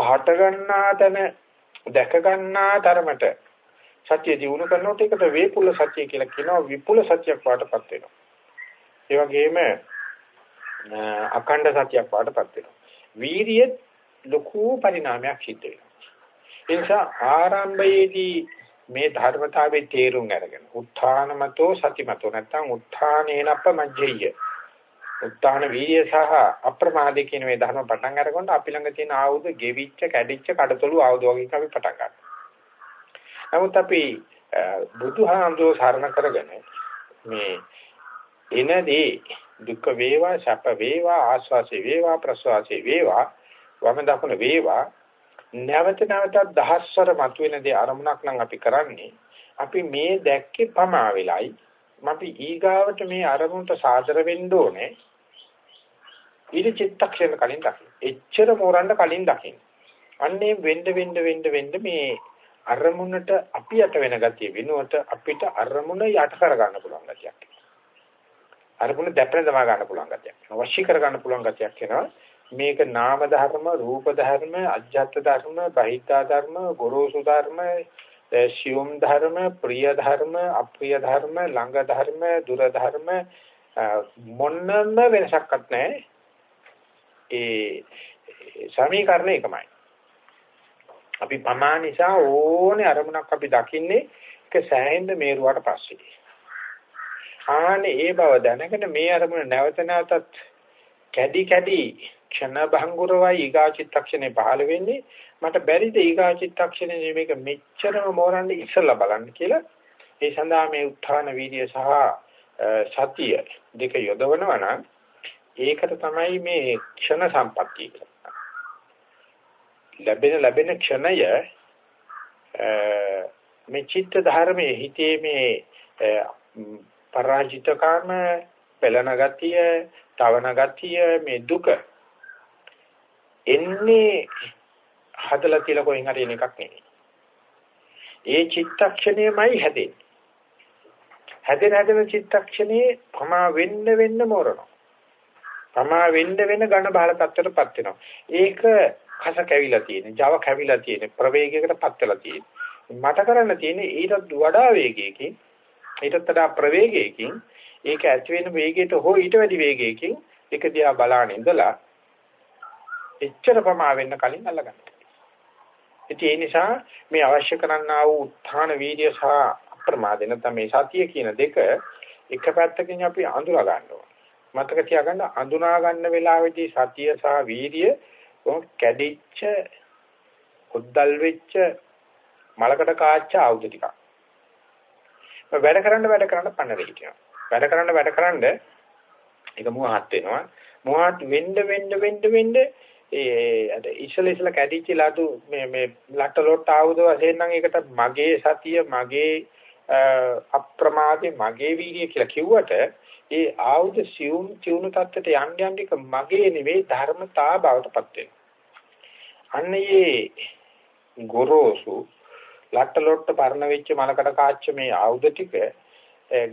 හට ගන්නා තැන දැක ගන්නා තරමට සත්‍ය දිනු කරනකොට ඒකට වේපුල සත්‍ය කියලා කියනවා විපුල සත්‍යයක් වාටපත් වෙනවා. ඒ වගේම අඛණ්ඩ සත්‍යයක් වාටපත් වෙනවා. වීරිය ලොකු පරිණාමයක් සිද්ධ වෙනවා. ඒ නිසා ආරම්භයේදී මේ ධර්මතාවේ තේරුම් අරගෙන උත්ථානමතෝ සතිමතෝ නැත්නම් උත්ථානේනප්ප මජ්ජය උත්තාන වීර්ය සහ අප්‍රමාදේ කියන මේ ධර්ම පටන් අරගොන්න අපි ළඟ තියෙන ආයුධ ගෙවිච්ච කැඩිච්ච කඩතොළු ආයුධ වගේ අපි පටන් ගන්නවා. නමුත් අපි බුදුහාමුදුරුවෝ සරණ කරගෙන මේ එනදී දුක් වේවා සැප වේවා ආස්වාසේ වේවා ප්‍රසවාසේ වේවා වම දකුණ වේවා නැවත නැවතත් දහස්වර මතුවෙන දේ අරමුණක් නම් අපි කරන්නේ අපි මේ දැක්කේ පමා වෙලයි අපි ඊගාවට මේ අරමුණට සාදර වෙන්න ඕනේ ඊට චිත්තක්ෂණ කලින් දකින්න. එච්චර මෝරන්න කලින් දකින්න. අන්නේ වෙන්න වෙන්න වෙන්න වෙන්න මේ අරමුණට අපි යට වෙන ගතිය වෙනුවට අපිට අරමුණ යට කර ගන්න පුළුවන් ගතියක්. අරමුණ දැපෙන දමා ගන්න පුළුවන් ගතියක්. අවශ්‍ය කර ගන්න පුළුවන් ගතියක් වෙනවා. මේක නාම ධර්ම, රූප ධර්ම, අජ්ජත් ධර්ම, බහිද්ධා ධර්ම, ගොරෝසු ධර්ම, සියුම් ධර්ම, ප්‍රිය ධර්ම, අප්‍රිය ධර්ම, ළඟ ධර්ම, දුර ධර්ම මොන්නම වෙනසක්වත් නැහැ. ඒ සමීකරණ එකමයි. අපි පමා නිසා ඕනේ අරමුණක් අපි දකින්නේ ඒක සෑහෙන්න මේරුවාට පස්සේ. ආනේ ඒ බව දැනගෙන මේ අරමුණ නැවත නැවතත් කැඩි කැඩි ක්ෂණ භංගුරවයි ඊගාචිත්තක්ෂණේ පහළ වෙන්නේ මට බැරිද ඊගාචිත්තක්ෂණේ මේක මෙච්චරම මෝරන්නේ ඉස්සලා බලන්න කියලා ඒ සඳහා මේ උත්ථාන වීර්ය සහ සතිය දෙක යොදවනවා නම් ඒකට තමයි මේ ක්ෂණ සම්පත්තිය කියලා. ලැබෙන ලැබෙන ක්ෂණය මේ චිත්ත ධර්මයේ හිතේ මේ පරාජිතකම පෙළන ගතිය, තවන ගතිය, මේ දුක එන්නේ හදලා තියලා කොහෙන් හරි එන එකක් නෙවෙයි. ඒ චිත්තක්ෂණයමයි හැදෙන්නේ. හැදෙන හැදෙන චිත්තක්ෂණේ ප්‍රමා වෙන්න වෙන්න මෝරනවා. ප්‍රමා වෙන්න වෙන ඝන බාල තත්ත්වයටපත් වෙනවා. ඒක කස කැවිලා තියෙන, Java කැවිලා තියෙන, ප්‍රවේගයකට පත් වෙලා තියෙන. මට කරන්න තියෙන්නේ ඊටත් වඩා වේගයකින්, ඊටත් වඩා ප්‍රවේගයකින්, ඒක ඇති වෙන වේගයට හෝ ඊට වැඩි වේගයකින් එක දිහා බලාන ඉඳලා එච්චර ප්‍රමා වෙන්න කලින් අල්ලගන්න. ඉතින් ඒ නිසා මේ අවශ්‍ය කරන්නා වූ උත්හාන වීර්ය සහ අප්‍රමාද නැත්නම් මේ සතිය කියන දෙක එක පැත්තකින් අපි අඳුරා ගන්න ඕන. මතක තියාගන්න අඳුනා ගන්න වෙලාවේදී සතිය සහ වීර්ය කැඩිච්ච උද්දල් වෙච්ච මලකට කාච්ච ආයුධ ටිකක්. වැඩ කරන්න වැඩ කරන්න පන්නරේ හිටිනවා. වැඩ කරන්න වැඩ කරන්න ඒක මුවහත් වෙනවා. මුවහත් වෙන්න වෙන්න වෙන්න වෙන්න ඒ අර ඉස්සල ඉස්සල කැඩිච්ච ලඩු මේ මේ ලට්ට ලොට්ට ආයුධ වශයෙන් නම් ඒකට මගේ සතිය මගේ අප්‍රමාදේ මගේ වීර්ය කියලා කිව්වට ඒ ආයුධ සියුම් චුණු තත්ත්වයට යන්න යන්න එක මගේ නෙවෙයි ධර්මතා බවටපත් වෙනවා. අන්න ඒ ගොරෝසු ලට්ට ලොට්ට පරණ වෙච්ච මලකට කාච්ච මේ ආයුධ ටික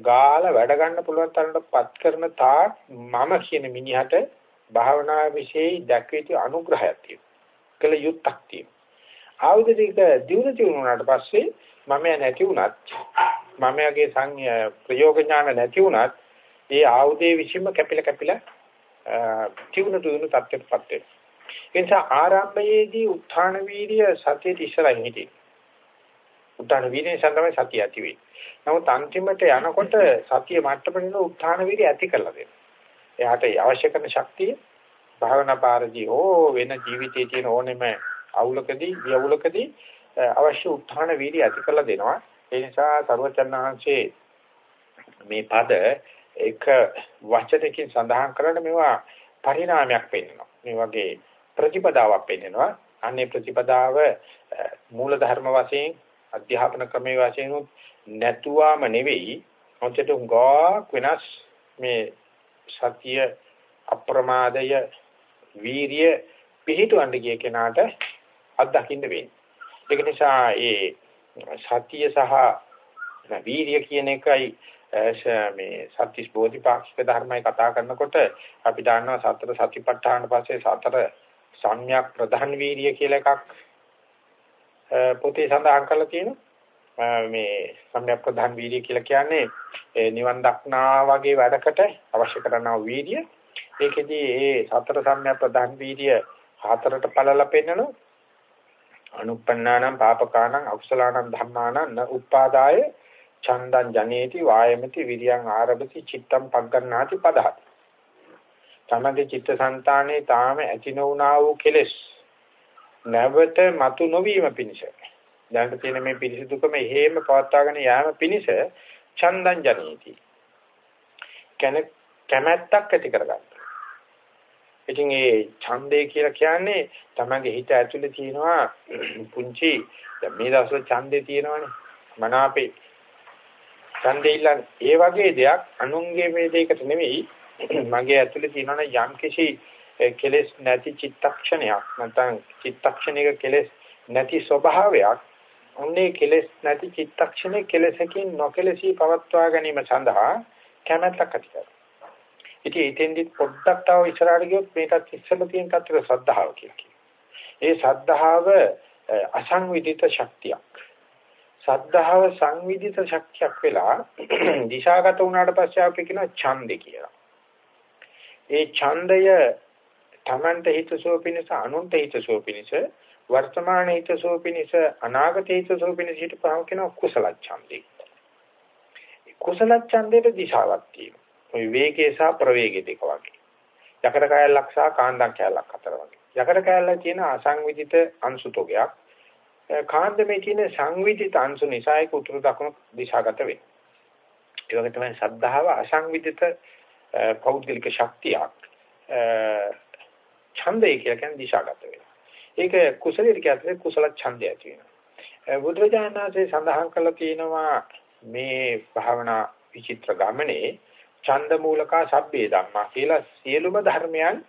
ගාලා වැඩ ගන්න පුළුවන් තරමටපත් කරන තාක් මම කියන මිනිහට භාවනා વિશેයි දැක්විති අනුග්‍රහයක් තියෙනවා. කළ යුත්තක් තියෙනවා. ආයුධ ටික දිනු දිනුනාට පස්සේ මම නැති වුණත් මමයාගේ සංය ප්‍රයෝග ඥාන නැති වුණත් ඒ ආයුධයේ විසින්ම කැපිලා කැපිලා තියුණු තුණු තත්ත්වයටපත් වෙනවා. ඒ නිසා ආරම්භයේදී උත්ථාන වීර්ය සතියට ඉස්සරහින් හිටියේ. උත්ථාන වීර්යයෙන් තමයි සතිය ඇති වෙන්නේ. නමුත් අන්තිමට යනකොට සතිය මට්ටමේ උත්ථාන වීර්ය ඇති කරලා දෙනවා. එයාට අවශ්‍ය කරන ශක්තිය භාවනා පාරදී හෝ වෙන ජීවිතයේ තියෙන ඕනෙම අවුලකදී වියවුලකදී අවශ්‍ය උත්හාන වීර්ය ඇති කරලා දෙනවා. ඒ නිසා සර්වචන්නාංශේ මේ පද එක වචනකින් සඳහන් කරලා මේවා පරිණාමයක් පෙන්වනවා. මේ වගේ ප්‍රතිපදාවක් පෙන්වනවා. අන්නේ ප්‍රතිපදාව මූල ධර්ම වශයෙන් අධ්‍යාපන ක්‍රමයේ වශයෙන් නැතුවම නෙවෙයි මොකද උගාක් වෙනස් මේ සතිය අප්‍රමාදය වීරිය පිහිටවන්න ගිය කෙනාට අත්දකින්න වෙන්නේ. ඒක නිසා ඒ සතිය සහ වීරිය කියන එකයි මේ සත්‍තිස් බෝධිපාක්ෂික ධර්මයි කතා කරනකොට අපි දන්නවා සතර සතිපට්ඨාන පස්සේ සතර සම්‍යක් ප්‍රධාන වීරිය කියලා එකක් පොතේ සඳහන් කරලා තියෙනවා මේ සම්‍යක් ප්‍රධාන වීර්ය කියලා කියන්නේ නිවන් දක්නා වගේ වැඩකට අවශ්‍ය කරනා වීර්ය. ඒකෙදී ඒ සතර සම්‍යක් ප්‍රධාන වීර්ය හතරට පළලා පෙන්නනවා. අනුප්පන්නානම් පාපකානම් අකුසලානම් ධම්මානම් න උපාදාය චන්දං ජනේති වායමති විරියං ආරභති චිත්තං පග්ගණ්ණාති පදහති තමගේ චිත්තසංතානේ තාම ඇති නොවුනා වූ කෙලෙස් නැවත මතු නොවීම පිණිස. දැනට තියෙන මේ පිරිසිදුකම හේම පවත්වාගෙන යාම පිණිස චන්දං ජනේති. කෙනෙක් කැමැත්තක් ඇති කරගන්න. ඉතින් ඒ ඡන්දය කියලා කියන්නේ තමගේ හිත ඇතුලේ තියෙනවා (clears throat) පුංචි දැන් මේ දවස්වල ඡන්දේ තියෙනවනේ. මනාපේ. ඡන්දේ ඉල්ලන් ඒ වගේ දෙයක් අනුන්ගේ මේ දෙයකට නෙවෙයි (clears throat) මගේ ඇතුලේ තියෙනවනේ යම් කිසි කෙලෙස් නැති චිත්තක්ෂණයක් නැත්නම් චිත්තක්ෂණයක කෙලෙස් නැති ස්වභාවයක් ඔන්නේ කෙලෙස් නැති චිත්තක්ෂණේ කෙලෙසකින් නොකෙලසී පවත්වා ගැනීම සඳහා කැමැත්තක් ඇති කරනවා ඉතින් එතෙන්දි පොඩ්ඩක් තව ඉස්සරහට ගියොත් මේකත් ඉස්සෙල්ලා තියෙන තත්ත්වය සද්ධාව කියලා කියනවා. ඒ සද්ධාව අසංවිධිත ශක්තියක්. සද්ධාව සංවිධිත ශක්තියක් වෙලා (clears throat) දිශාගත වුණාට පස්සේ අපි කියන ඡන්දේ කියලා. ඒ ඡන්දය තමන්ට හිතසෝ පිණිස අනුන්ට හිතසෝ පිණිස වර්තමාන හිතසෝ පිණිස අනාගත හිතසෝ පිණිස හිතපහම කියන කුසල ඡන්දේ. කුසල ඡන්දේට දිශාවක් තියෙනවා. ওই වේගය සහ ප්‍රවේගය දෙක වගේ. යකඩ කෑල්ලක් සහ කාන්දම් කෑල්ලක් අතර වගේ. යකඩ කෑල්ල කියන අසංවිධිත අංශු තෝගයක්. කාන්දමේ තියෙන සංවිධිත අංශු නිසා ඒක උතුරු දකුණු දිශාගත වෙනවා. ඒ වගේ තමයි සද්ධාව අසංවිධිත පෞද්ගලික ශක්තියක්. ඡන්දය කියලා කියන්නේ දිශාගත වෙනවා. ඒක කුසලයට කියන්නේ කුසල ඡන්දය ඇති වෙනවා. බුදුරජාණන්සේ සඳහන් කළා තියෙනවා මේ භාවනා විචිත්‍ර ගමනේ ඡන්ද මූලකා සබ්බේ ධම්මා කියලා සියලුම ධර්මයන්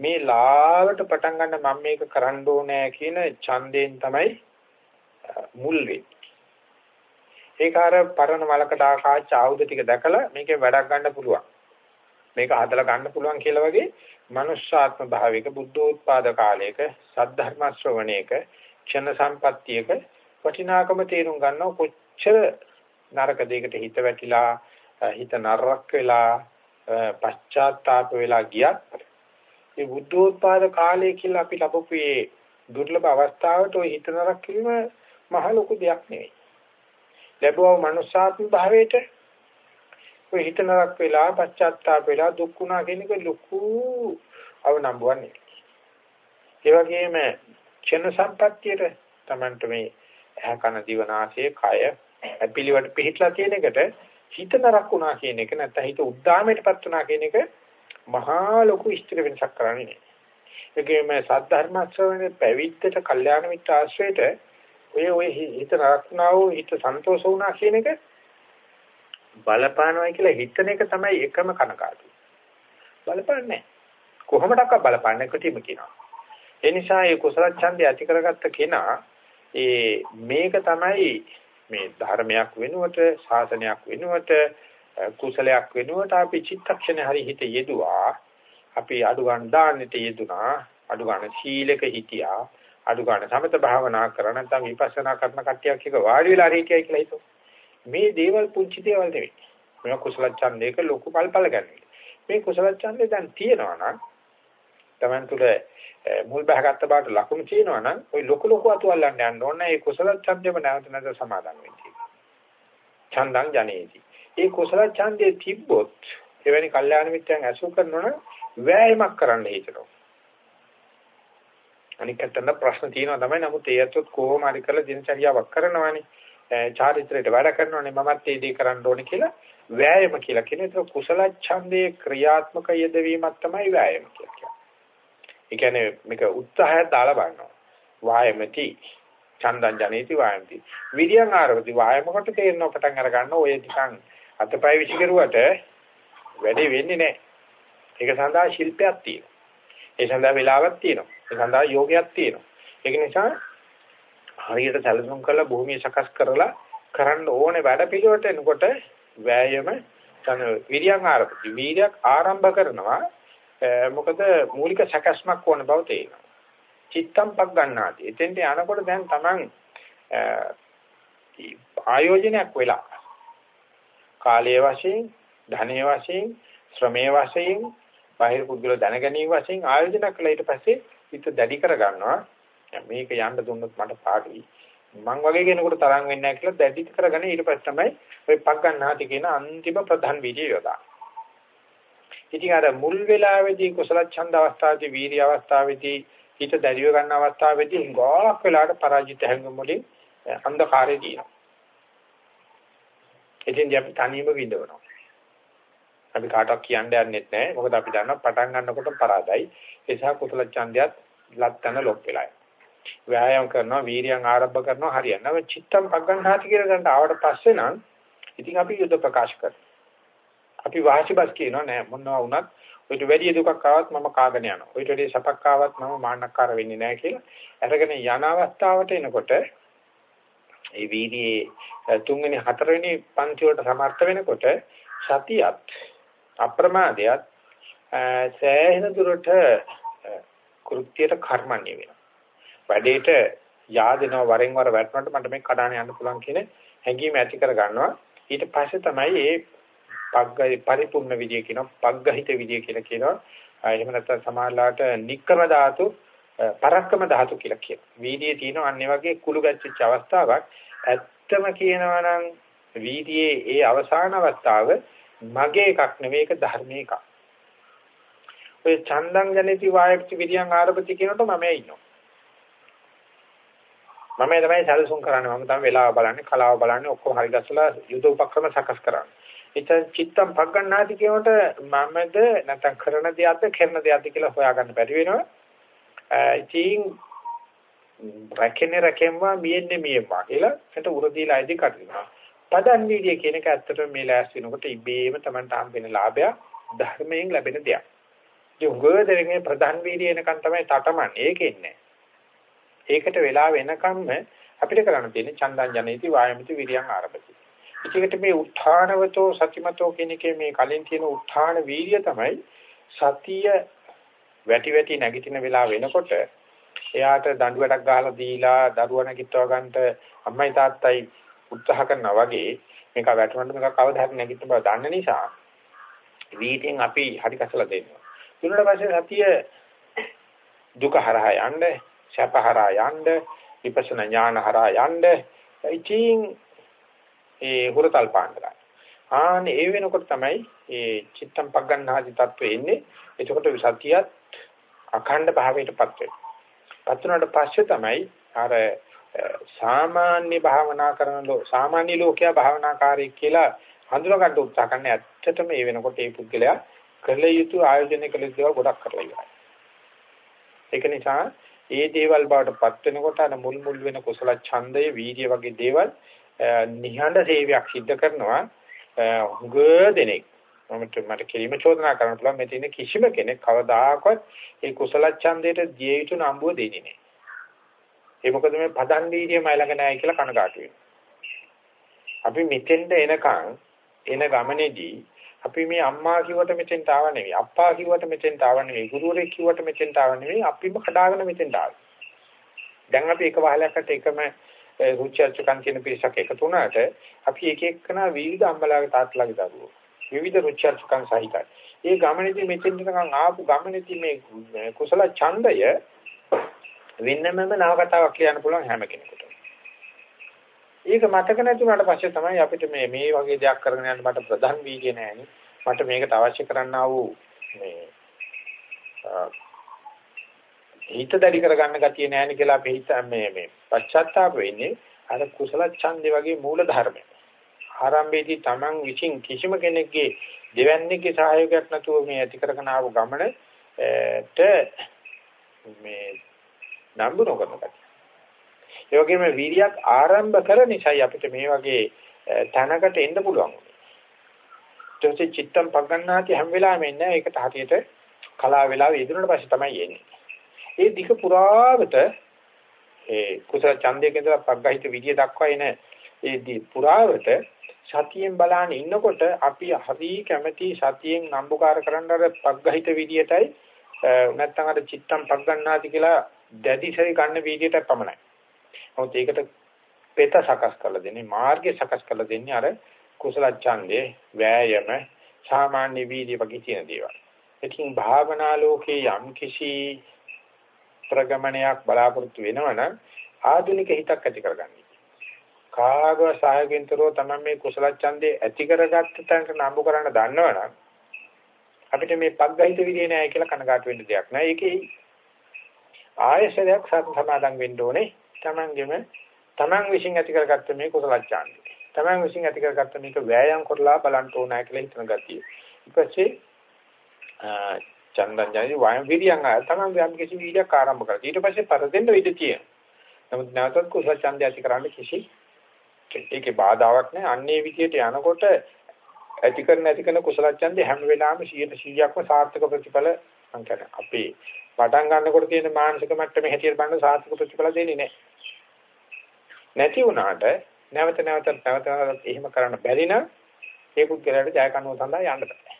මේ ලාවට පටන් ගන්න මම මේක කරන්න ඕනේ කියන ඡන්දයෙන් තමයි මුල් වෙන්නේ. ඒක අර පරණ මලකට ආකාච්ච ආයුධ ටික දැකලා මේකේ වැඩක් ගන්න පුළුවන්. මේක හදලා ගන්න පුළුවන් කියලා වගේ මනුෂ්‍යාත්ම භාවයක බුද්ධෝත්පාද කාලයක සද්ධර්ම ශ්‍රවණයක ක්ෂණ සම්පත්තියක වටිනාකම තේරුම් ගන්නව කොච්චර නරක දෙයකට හිත වැටිලා හිත නරක වෙලා පශ්චාත්තාප වෙලා ගියත් මේ බුද්ධෝත්පාද කාලය කියලා අපි ලැබපු මේ දුර්ලභ අවස්ථාවට ওই හිත නරක කිරීම මහ ලොකු දෙයක් නෙවෙයි. ලැබුවා මනුෂ්‍යාත්ම භාවයට ඔය හිත නරක වෙලා පශ්චාත්තාප වෙලා දුක් වුණා කියන එක ලොකු අවනම්බුවක් නෙවෙයි. ඒ වගේම ක්ෂණ සම්පත්තියට Tamanට මේ ඇහ කන දිව නාසය කය පිළිවෙට පිළිట్లా තියෙන එකට හිත නරක් වුණා කියන එක නැත්නම් හිත උද්දාමයටපත් වුණා කියන එක මහා ලොකු ඉෂ්ටක වෙනසක් කරන්නේ නෑ. ඒකෙම සද්ධර්ම ශ්‍රවණේ පැවිද්දට කල්යාණ මිත්‍ර ආශ්‍රයයට ඔය ඔය හිත නරක් වුණා වූ හිත සන්තෝෂ වුණා කියන එක බලපානවයි කියලා හිතන එක තමයි එකම කනකාටු. බලපාන්නේ කොහොමඩක්ක බලපාන්නේ කොටිම කියනවා. ඒ නිසා මේ කුසල ඡන්දය ඇති කරගත්ත කෙනා ඒ මේක තමයි මේ ධර්මයක් වෙනුවට ශාසනයක් වෙනුවට කුසලයක් වෙනුවට අපි චිත්තක්ෂණේ හරි හිත යෙදුවා අපි අඩු ගන්න දාන්නට යෙදුනා අඩු ගන්න සීලක හිටියා අඩු ගන්න සමත භාවනා කරන නැත්නම් විපස්සනා කරන කට්ටියක් එක වාඩි වෙලා හිටියයි කියලා හිතෝ. මේ දේවල් පුංචි දේවල් නෙවෙයි. මේවා කුසල ඡන්දයක ලොකු පල්පල ගන්න. මේ කුසල ඡන්දේ දැන් තියෙනවා නම් Taman තුල eh, මුල් බහගත්ත බාට ලකුණු තියෙනවා නම් ওই ලොකු ලොකු අතුල්ලන්න යන්න ඕන. ඒ කුසල ඡන්දෙම නැවත නැවත සමාදන් වෙන්න. ඡන්දං ජනේති. ඒ කුසල ඡන්දේ තිබ්බොත් එවැනි කල්යාණ මිත්‍රයන් ඇසු කරනවනම් වෑයමක් කරන්න හිතනවා. අනිකට ප්‍රශ්න තියෙනවා තමයි නමුත් ඒ අතොත් කොහොම හරි කරලා දිනචරියාවක් කරනවානේ. චාරිත්‍රයට වැඩ කරනවානේ මමත් ඒ දේ කරන්න ඕනේ කියලා වෑයම කියලා කියන ඒක කුසල ඡන්දයේ ක්‍රියාත්මක යෙදවීමක් තමයි වෑයම කියන්නේ. ඒ කියන්නේ මේක උත්සාහය දාලා බලනවා. වායමති චන්දං ජනේති වායමති. විරියං ආරවති වායමකට තේරෙන පටන් අර ගන්න ඔය ටිකන් අතපය විසිකරුවට වැඩේ වෙන්නේ නැහැ. ඒක සඳහා ශිල්පයක් තියෙනවා. ඒ සඳහා වෙලාවක් තියෙනවා. ඒ සඳහා යෝගයක් තියෙනවා. ඒක නිසා හරියට සැලසුම් කරලා භූමිය සකස් කරලා කරන්න ඕනේ වැඩ පිළිවෙලට එනකොට වෑයම තන විරියන් ආරම්භ වීර්යයක් ආරම්භ කරනවා. මොකද මූලික සකස්මක් ඕන බව තේරෙනවා. චිත්තම් පක් ගන්නාදී. එතෙන්ට යනකොට දැන් Taman ආයෝජනයක් වෙලා. කාලයේ වශයෙන් ධනයේ වශයෙන් ශ්‍රමයේ වශයෙන් බාහිර පුද්ගල දැනගැනීම වශයෙන් ආයෝජන කළා. ඊට පස්සේ හිත දැඩි කර ගන්නවා. මේක යන්න දුන්නොත් මට පාඩුයි මං වගේ කෙනෙකුට තරම් වෙන්නේ නැහැ කියලා දැඩි කරගෙන ඊට පස්සේ තමයි ඔය පක් ගන්නාති කියන අන්තිම ප්‍රධාන වීර්යය යොදා. ඉතින් අර මුල් වෙලාවේදී කුසල ඡන්ද අවස්ථාවේදී වීර්ය අවස්ථාවේදී හිත දැඩිව ගන්න අවස්ථාවේදී ගොඩක් වෙලාවට පරාජිත හැංගුම් වලින් අන්ධකාරය දිනවා. ඉතින් අපි තනියම විඳවනවා. අපි කාටවත් කියන්න යන්නෙත් නැහැ. මොකද අපි දන්නවා පටන් ගන්නකොට පරාදයි. ඒ නිසා කුසල ඡන්දයත් ලත්තන ලොක් වෙලා ව්‍යායාම කරනවා වීර්යයන් ආරම්භ කරනවා හරියන්නේ. නැහැ චිත්තම් පග්ගන්හාති කියලා ගන්න ආවට පස්සේ නම් ඉතින් අපි යුද ප්‍රකාශ කරනවා. අපි වාසිබස් කියනවා නෑ මොනවා වුණත් ඔයිට වැඩි දුකක් ආවත් මම කාගෙන යනවා. ඔයිට වැඩි සපක් ආවත් මම මාන්නක්කාර වෙන්නේ නෑ කියලා අරගෙන යන අවස්ථාවට එනකොට ඒ වීර්යයේ තුන්වෙනි හතරවෙනි පන්ති වලට සමර්ථ වෙනකොට සතියත් අප්‍රමාදයත් සෑහෙන දුරට කෘත්‍යයට කර්මන්නේ වෙනවා. වැඩේට yaadෙනවා වරෙන් වර වැටුණාට මට මේක කඩාන යන්න පුළුවන් කියන හැඟීම ඇති කර ගන්නවා ඊට පස්සේ තමයි මේ පග්ගයි පරිපූර්ණ විදිය කියනවා පග්ගහිත විදිය කියලා කියනවා. එහෙම නැත්නම් සමාජලාට නික්කම ධාතු පරක්කම ධාතු කියලා කියනවා. වීදියේ තියෙන අන්නේ වගේ කුළු ගැච්චිච්ච අවස්ථාවක්. ඇත්තම කියනවා නම් වීදියේ ඒ අවසාන අවස්ථාව මගේ එකක් නෙවෙයි ඒක ධර්මයේ එකක්. ඔය චන්දං ජනිතී වායපති විරියන් ආරභති කියනකොට මම ඉන්නවා. මම තමයි සැලසුම් කරන්නේ මම තමයි වෙලාව බලන්නේ කලාව බලන්නේ ඔක්කොම හරි ගස්සලා යුද උපක්‍රම සකස් කරන්නේ එතන චිත්තම් පග්ගන්නාති කියනකොට මමද නැත්නම් කරන දෙයක්ද කරන දෙයක්ද කියලා හොයාගන්න බැරි වෙනවා ඉතින් රැකෙන්නේ රැකෙම්වා මියෙන්නේ මියෙම්වා කියලා එතන උරදීලා ඉදි කටිනවා පදන් වීර්ය කියන එක ඇත්තටම මේ ලෑස් වෙනකොට ඉබේම Tamanට හම්බෙන ලාභය ධර්මයෙන් ලැබෙන දෙයක්. ඒ උගව දෙරේ ප්‍රධාන වීර්ය එනකන් තමයි තටමන්නේ ඒකෙන්නේ. ඒකට වෙලා වෙනකම්ම අපිට කරන්න තියෙන්නේ චන්දං ජනේති වායමති විරියං ආරම්භති. ඒකට මේ උත්ථානවතෝ සතිමතෝ කියන එකේ මේ කලින් තියෙන උත්ථාන වීර්ය තමයි සතිය වැටි වැටි නැගිටින වෙලාව වෙනකොට එයාට දඬු වැඩක් ගහලා දීලා දරුවා නැගිටව ගන්නට අම්මයි තාත්තයි උත්සාහ කරනවා වගේ මේක වැටුනට මේක කවදා හරි නැගිටින බව දන්න නිසා වීතියෙන් අපි හරි කසලා දෙනවා. ඊට පස්සේ සතිය දුක හරහා යන්නේ සැපහරා යන්න විපස්සනා ඥානහරා යන්න. ඉතින් ඒ හුරතල් පාණ්ඩලා ආනේ ඒ වෙනකොට තමයි ඒ චිත්තම් පග්ගන්නාදි තත්වෙ එන්නේ. එතකොට සතියත් අඛණ්ඩ භාවයටපත් වෙනවා. පත් වුණාට පස්සේ තමයි අර සාමාන්‍ය භාවනා කරන ලෝ සාමාන්‍ය ලෝකයා භාවනාකාරී කියලා හඳුනා ගන්න උත්සාහ කරන්නේ ඇත්තටම ඒ වෙනකොට ඒ පුද්ගලයා කළ යුතු ආයෝජනය කළ යුතු ගොඩක් කරලා ඉවරයි. ඒක නිසා ඒ දේවල් බවටපත් වෙනකොට අර මුල් මුල් වෙන කුසල ඡන්දය වීර්ය වගේ දේවල් නිහඬ සේවයක් සිද්ධ කරනවා උග දෙනෙක් මමට මට කිරීම චෝදනා කරන්න පුළුවන් මේ තියෙන කිසිම කෙනෙක් කවදාකවත් ඒ කුසල ඡන්දයට දිය යුතු නම්බුව දෙන්නේ නැහැ. ඒ මොකද මේ පදන් වීර්යමයි ළඟ නැහැ කියලා කනගාටු වෙනවා. අපි මෙතෙන්ද එනකන් එන ගමනේදී අපි මේ අම්මා කිව්වට මෙතෙන්ට ආව නෙවෙයි අප්පා කිව්වට මෙතෙන්ට ආව නෙවෙයි ගුරුවරයෙක් කිව්වට මෙතෙන්ට ආව නෙවෙයි අපිම කඩාගෙන මෙතෙන්ට ආවා දැන් අපි එක වහලයකට එකම රුචි අරුචිකම් කියන පිරිසක් එකතු වුණාට අපි එක එකනා විවිධ අම්බලාගේ තාත්තලාගේ දරුවෝ. විවිධ රුචි අරුචිකම් සහිතයි. ඒ ගමනේදී මෙතෙන් නිකන් ආපු ගමනේදී මේ කුසල ඡන්දය වෙනමම නව කතාවක් කියන්න පුළුවන් හැම කෙනෙකුට. ඒක මතක නැති වුණාට පස්සේ තමයි අපිට මේ මේ වගේ දෙයක් කරගෙන යන්න මට ප්‍රධාන වීර්ය නෑනේ. මට මේකට අවශ්‍ය කරන්නා වූ මේ හිත දැඩි කරගන්න ගතිය නෑනේ කියලා අපි හිත මේ මේ පශ්චාත්තාප වෙන්නේ අර කුසල ඡන්දේ වගේ මූල ධර්මය. ආරම්භයේදී Taman විසින් කිසිම කෙනෙක්ගේ දෙවන්නේගේ සහයෝගයක් නැතුව මේ ඇති කරගෙන ආපු ගමනට මේ නම්බු නොකරන ගැතිය. ඒ වගේම වීර්යයක් ආරම්භ කර නිසායි අපිට මේ වගේ තැනකට එන්න පුළුවන්. ඊට පස්සේ චිත්තම් පගන්නාති හැම වෙලාවෙම එන්නේ ඒකට හරියට කලාව වෙලාව ඉදිරියට පස්සේ තමයි එන්නේ. ඒ දික පුරාවට ඒ කුසල ඡන්දයක ඉඳලා පග්ගහිත විදිය දක්වා එන ඒ පුරාවට සතියෙන් බලන්න ඉන්නකොට අපි හරි කැමැති සතියෙන් නම්බුකාර කරන්න අර පග්ගහිත විදියටයි නැත්නම් අර චිත්තම් පග්ගන්නාති කියලා දැඩිසරි ගන්න විදියට පමණයි. නමුත් ඒකට පෙත සකස් කරලා දෙන්නේ මාර්ගය සකස් කරලා දෙන්නේ අර කුසල ඡන්දේ වෑයම සාමාන්‍ය වීර්ය වගේ තියෙන දේවල්. ඉතින් භාවනා ලෝකේ යම් කිසි ප්‍රගමනයක් බලාපොරොත්තු වෙනවනම් ආධුනික හිතක් ඇති කරගන්න. කාගව සහයකින්තරෝ තමයි මේ කුසල ඡන්දේ ඇති කරගත්ත තැනට නම්බු කරන්න දන්නවනම් අපිට මේ පග්ගහිත විදිය නෑ කියලා කනගාටු වෙන්න දෙයක් නෑ. ඒකේ ආයශරයක් සමාදන් වෙන්න ඕනේ. Tamanගෙම Taman විශ්ින් ඇති කරගත්ත මේ කුසල ඡන්දේ. Taman විශ්ින් ඇති කරගත්ත මේක වෑයම් කරලා බලන්න ඕනෑ කියලා හිතන ගතිය. ඊපස්සේ චන්දන් ජනි වයම් විරියන් ආ තමන් යම් කිසි වීඩියක් ආරම්භ කරා. ඊට පස්සේ පරදෙන්න ඉඩ තියෙනවා. නමුත් නැවතත් කුසල ඡන්දය ඇති කරන්න කිසි ඒකේ බාධාවක් නැහැ. අන්නේ විදියට යනකොට ඇති කරන ඇති කරන කුසල ඡන්දේ හැම වෙලාවෙම 100%ක්ම සාර්ථක ප්‍රතිඵල මම කියන්නේ අපි පටන් ගන්නකොට තියෙන මානසික මට්ටමේ හැටියට බලන සාර්ථක ප්‍රතිඵල දෙන්නේ නැහැ. නැති වුණාට නැවත නැවත නැවත නැවත එහෙම කරන්න බැරි නම් ඒ පුද්ගලයාට ජය කනුව සඳහා යන්න බෑ.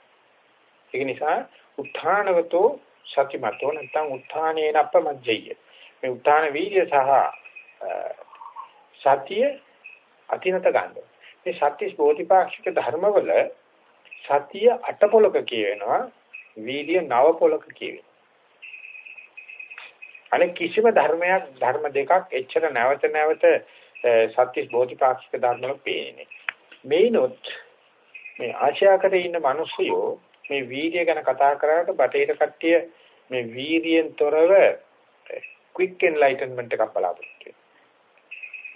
ඒක නිසා උත්ථානවතෝ සතිමතෝ නැත්නම් උත්ථානේන අපමජ්ජය. මේ උත්ථාන වීර්ය සහ සතිය අතිනත ගන්න. මේ සත්‍ය ස්පෝතිපාක්ෂික ධර්මවල සතිය අටපොලක කියවෙනවා වීර්ය නවපොලක කියවෙනවා. අනේ කිසිම ධර්මයක් ධර්ම දෙකක් එච්චර නැවත නැවත සත්‍ය ස්පෝතිපාක්ෂික ධර්මවල පේන්නේ. මේනොත් මේ ආශාකරේ ඉන්න මිනිස්සුયો මේ වීර්ය ගැන කතා කරාට බටේට කට්ටිය මේ වීර්යයෙන් තොරව quick enlightenment එකක් බලාපොරොත්තු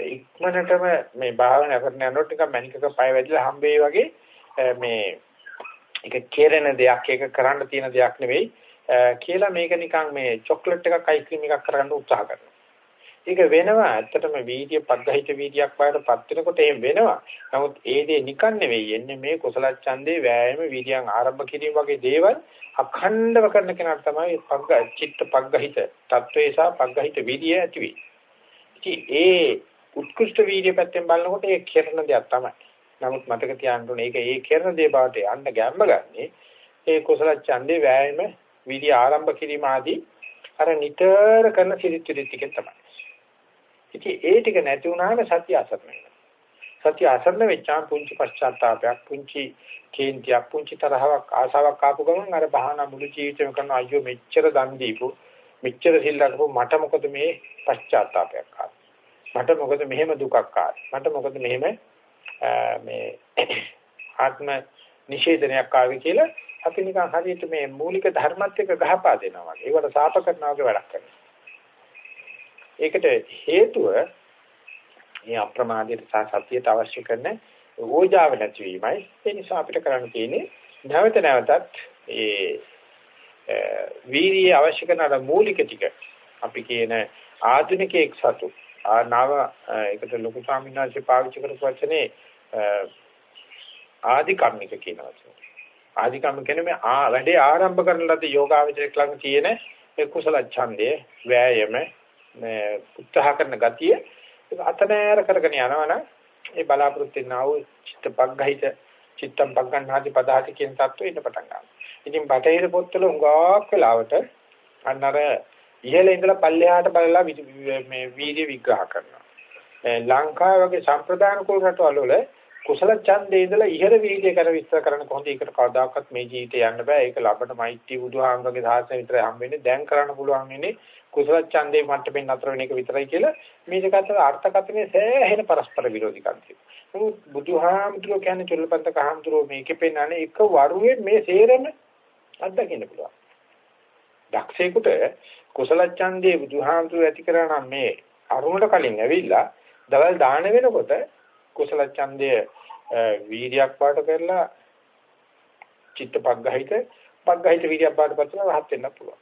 ඉක්මනටම මේ භාවනා කරන යනකොට නිකන් මැනිකක පය වැදිලා හම්බෙයි වගේ මේ ඒක කෙරෙන දෙයක් ඒක කරන්න තියෙන දෙයක් නෙවෙයි කියලා මේක නිකන් මේ චොක්ලට් එකක් අයිස්ක්‍රීම් එකක් කරගන්න උත්සාහ කරනවා. ඒක වෙනවා ඇත්තටම වීර්ය පග්ගහිත වීර්යයක් වඩ පත් වෙනකොට එහෙම වෙනවා. නමුත් ඒ දේ නිකන් නෙවෙයි එන්නේ මේ කුසල ඡන්දේ වෑයම වීර්යයන් ආරම්භ කිරීම වගේ දේවල් අඛණ්ඩව කරන කෙනාට තමයි පග්ග චිත්ත පග්ගහිත තත්වයේ සහ පග්ගහිත වීර්යය ඇති වෙන්නේ. ඉතින් ඒ උත්කෘෂ්ඨ වීර්ය පැත්තෙන් බලනකොට ඒ කෙරණ දෙයක් තමයි. නමුත් මතක තියාගන්න ඕනේ ඒක ඒ කෙරණ දේ බවට යන්න ගැම්ම ගන්නේ ඒ කුසල ඡන්දේ වෑයම වීර්ය ආරම්භ කිරීම ආදී අර නිතර කරන සිරිත් විරිත් ටිකෙන් තමයි. ඉතින් ඒ ටික නැති වුණාම සත්‍ය අසරණ වෙනවා. සත්‍ය අසරණ වෙච්චාම පුංචි පශ්චාත්තාවයක් පුංචි කේන්තියක් පුංචි තරහවක් ආසාවක් ආපු ගමන් අර බහන මුළු ජීවිතේම කරන අයියෝ මෙච්චර දන් දීපු මෙච්චර සිල් ලකපු මට මොකද මේ පශ්චාත්තාවයක් ආවේ මට මොකද මෙහෙම දුකක් ආවේ? මට මොකද මෙහෙම මේ (coughs) ආත්ම නිෂේධනයක් ආවේ කියලා අපි නිකන් හරියට මේ මූලික ධර්මත් එක්ක ගහපා දෙනවා වගේ. ඒකට සාප කරනවා වගේ වැඩක් කරනවා. ඒකට හේතුව මේ අප්‍රමාදයට සහ සතියට අවශ්‍ය කරන ඕජාව නැතිවීමයි. ඒ නිසා අපිට කරන්න තියෙන්නේ නැවත නැවතත් ඒ වීර්යය අවශ්‍ය කරන මූලික ටික අපි කියන ආධුනිකයෙක් සතු නව ඒකට ලොකු ස්වාමීන් වහන්සේ පාවිච්චි කරපු වචනේ ආදි කම්මික කියන වචනේ. ආදි කම්ම කියන්නේ මේ වැඩේ ආරම්භ කරන ලද යෝගාවචරයක් ළඟ තියෙන ඒ කුසල ඡන්දේ වෑයම මේ උත්සාහ කරන ගතිය අතනෑර කරගෙන යනවනම් ඒ බලාපොරොත්තු වෙන ආ වූ චිත්තපග්ගහිත චිත්තම් පග්ගණ්ණාදි පදාති කියන தত্ত্বෙ ඉන්න පටන් ගන්නවා. ඉතින් බටහිර පොත්වල උඟාක් වෙලාවට අන්න අර ඉහළ ඉඳලා පල්ලෙහාට බලලා මේ වීර්ය විග්‍රහ කරනවා. ලංකාව වගේ සම්ප්‍රදාන කුල රටවල කුසල ඡන්දේ ඉඳලා ඉහළ වීර්ය කර විස්තර කරන්න කොහොමද? ඒකට කවදාකවත් මේ ජීවිතේ යන්න බෑ. ඒක ලබන මෛත්‍රී බුදුහාමරගේ සාසනය විතරයි හම් වෙන්නේ. දැන් කරන්න පුළුවන් වෙන්නේ කුසල ඡන්දේ මට්ටමින් නතර වෙන එක විතරයි කියලා මේ දෙක අතර අර්ථකථනයේ සෑහෙන පරස්පර විරෝධීකම් තියෙනවා. නමුත් බුදුහාමතුරු කියන්නේ චුල්ලපන්ත කහමතුරු මේකේ පෙන්නන්නේ එක වරුවේ මේ සේරම අත්දකින්න පුළුවන්. දක්ෂයෙකුට කුසල ඡන්දේ බුදුහාමතුරු ඇති කරා නම් මේ අරුණට කලින් ඇවිල්ලා දවල් දාන වෙනකොට කුසල ඡන්දය වීර්යයක් වාට කරලා චිත්ත පග්ගහිත පග්ගහිත වීර්යයක් වාට පස්සලා රහත් වෙන්න පුළුවන්.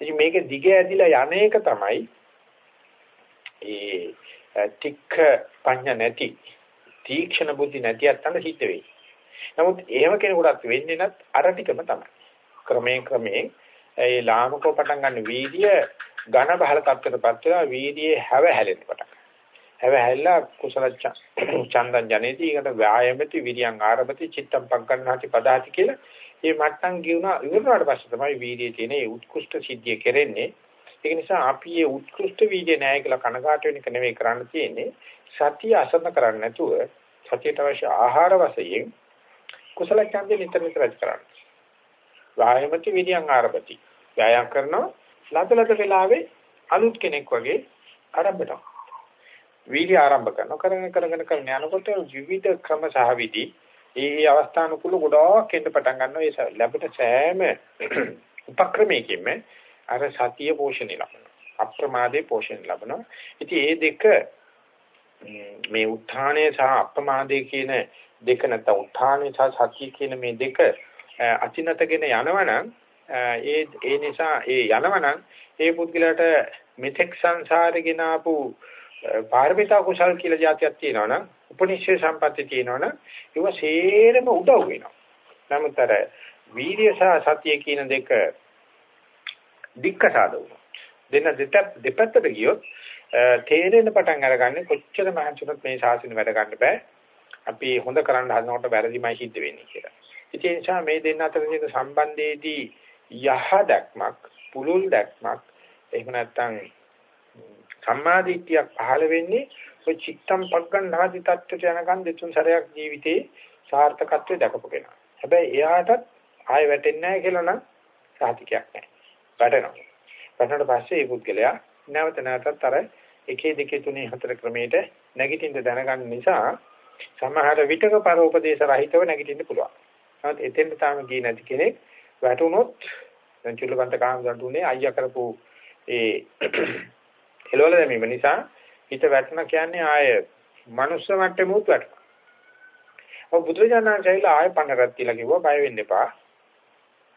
ඉතින් මේක දිග ඇදිලා යන එක තමයි ඒ ටික පඤ්ඤා නැති තීක්ෂණ බුද්ධි නැති අත්තන සිද්ධ වෙයි. නමුත් එහෙම කෙනෙකුට වෙන්නේ නැත් අර ටිකම තමයි. ක්‍රමයෙන් ක්‍රමයෙන් ඒ ලාමකව පටන් ගන්න වීර්ය ඝන බහල තත්ත්වයටපත් වෙලා වීර්යයේ හැව හැලෙන්න පටන් හැවහැල්ලා කුසල චන්දං ජනේති. ඊකට ව්‍යායමති විරියං ආරභති චිත්තම් පංකන්නාති පදාති කියලා. මේ මට්ටම් කියුණා ඉවරනාට පස්සේ තමයි වීර්යයේ තියෙන ඒ උත්කෘෂ්ඨ සිද්ධිය කෙරෙන්නේ. ඒක නිසා අපි මේ උත්කෘෂ්ඨ වීර්ය නැහැ කියලා කනගාට වෙන එක නෙවෙයි කරන්න තියෙන්නේ. සතිය අසන්න කරන්නේ නැතුව සතියට අවශ්‍ය ආහාර වශයෙන් කුසල ඡන්දෙ නිතර නිතර ඇති කරන්න. ව්‍යායමති විරියං ආරභති ව්‍යායාම කරනවා. ලදලද වෙලාවේ අලුත් කෙනෙක් වගේ ආරම්භ වීර්ය ආරම්භ කරනවා. කරගෙන කරගෙන කරගෙන යනකොට විවිධ ක්‍රම සහ විදි ඒ ඒ අවස්ථානුකූල ගොඩාක් එන්න පටන් ගන්නවා. ඒ ලැබෙන සෑම (clears throat) උපක්‍රමයකින්ම අර සතිය පෝෂණය ලබනවා. අප්‍රමාදේ පෝෂණය ලබනවා. ඉතින් මේ දෙක මේ උත්ථානය සහ අප්‍රමාදේ කියන දෙක නැත්නම් උත්ථානය සහ සතිය කියන මේ දෙක අචිනතගෙන යනවනම් ඒ ඒ නිසා ඒ යනවනම් ඒ පුද්ගලයාට මෙතෙක් සංසාරේ ගෙන ආපු පාරමිතා කුසල් කියලා જાතියක් තියෙනවා නම් උපනිශ්‍රේ සම්පatti තියෙනවා නම් ඒව සේරම උදව් වෙනවා. නමුත් අර වීර්ය සහ සතිය කියන දෙක දික්කසාද වුණා. දෙන්න දෙපැත්තට ගියොත් තේරෙන පටන් අරගන්නේ කොච්චර මහන්සියුනත් මේ ශාසනය වැඩ ගන්න බෑ. අපි හොඳ කරන්න හදනකොට වැරදිමයි සිද්ධ වෙන්නේ කියලා. ඒ නිසා මේ දෙන්න අතර තියෙන සම්බන්ධයේදී යහ දැක්මක්, පුලුල් දැක්මක්, එහෙම නැත්නම් සම්මාදිට්ඨියක් පහළ වෙන්නේ ඔය චිත්තම් පග්ගණ්හාදි තත්ත්වයට යනකන් දෙතුන් සැරයක් ජීවිතේ සාර්ථකත්වය දක්වපු කෙනා. හැබැයි එයාටත් ආයෙ වැටෙන්නේ නැහැ කියලා නම් සාතිකයක් නැහැ. වැටෙනවා. වැටුණාට පස්සේ මේ පුද්ගලයා නැවත නැවතත් අර එකේ දෙකේ තුනේ හතර ක්‍රමයට නැගිටින්න දැනගන්න නිසා සමහර විටක පරෝපදේශ රහිතව නැගිටින්න පුළුවන්. නමුත් එතෙන්ට තාම ගියේ නැති කෙනෙක් වැටුනොත් දැන් චුල්ලකන්ත කාම දඬුනේ අයියා කරපු ඒ එළවල දැමීම නිසා හිත වැටෙන කියන්නේ ආය මනුස්ස මට්ටමුත් වැටෙනවා. ඔය බුදුරජාණන් ශ්‍රීලා ආය පන්නරක් තියලා කිව්වා බය වෙන්න එපා.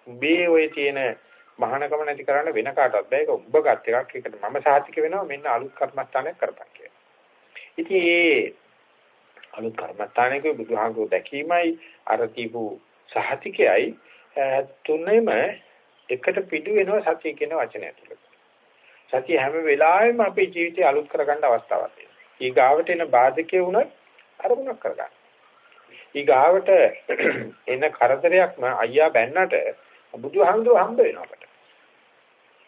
උඹේ ඔය තියෙන මහානකම නැති කරන්න වෙන කාටවත් බෑ. ඒක උඹ ගත් එකක්. ඒකට මම සාහිතික වෙනවා මෙන්න අලුත් කර්මස්ථානයක් කරපන් කියලා. ඉතින් ඒ අලුත් කර්මස්ථානයක බුදුහාමුදුරුවෝ දැකීමයි අර තිබු සහතිකයයි තුනේම එකට පිටු වෙනවා සතිය කියන වචනය තුළ. සතිය හැම වෙලාවෙම අපේ ජීවිතය අලුත් කරගන්න අවස්ථාවක් තියෙනවා. ඊගාවට එන බාධකේ වුණත් අරමුණක් කරගන්න. ඊගාවට (clears throat) එන කරදරයක්ම අයියා බැන්නට බුදුහාමුදුරුවෝ හම්බ වෙනවා අපට.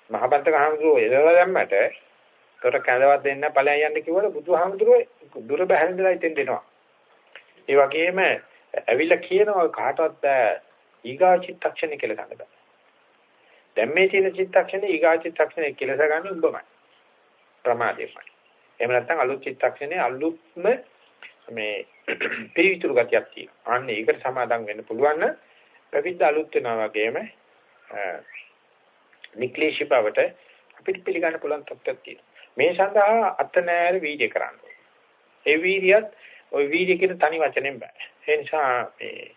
මහබන්තක හාමුදුරුවෝ එළවලා දැම්මට තොර කැඳවත් දෙන්න ඵලයන් යන්න කිව්වල බුදුහාමුදුරුවෝ දුර බැහැරලා ඉතින් දෙනවා. ඒ වගේම ඇවිල්ලා කියනවා කාටවත් ඊගා චිත්තක්ෂණ කියලා ගන්න බෑ. දැන් මේ තියෙන චිත්තක්ෂණේ ඊගා චිත්තක්ෂණේ කෙලස ගන්න උඹමයි. ප්‍රමාදයමයි. එහෙම නැත්නම් අලුත් චිත්තක්ෂණේ අලුත්ම මේ (clears throat) පිරිවිතුරු ගතියක් තියෙනවා. අන්න ඒකට සමාදම් වෙන්න පුළුවන් නම් පැවිද්ද අලුත් වෙනවා වගේම නික්ලේශී බවට අපිට පිළිගන්න පුළුවන් තත්ත්වයක් තියෙනවා. මේ සඳහා අත නෑර වීර්ය කරන්න ඕනේ. ඒ වීර්යයත් ওই වීර්ය කියන තනි වචනෙන් බෑ. ඒ නිසා මේ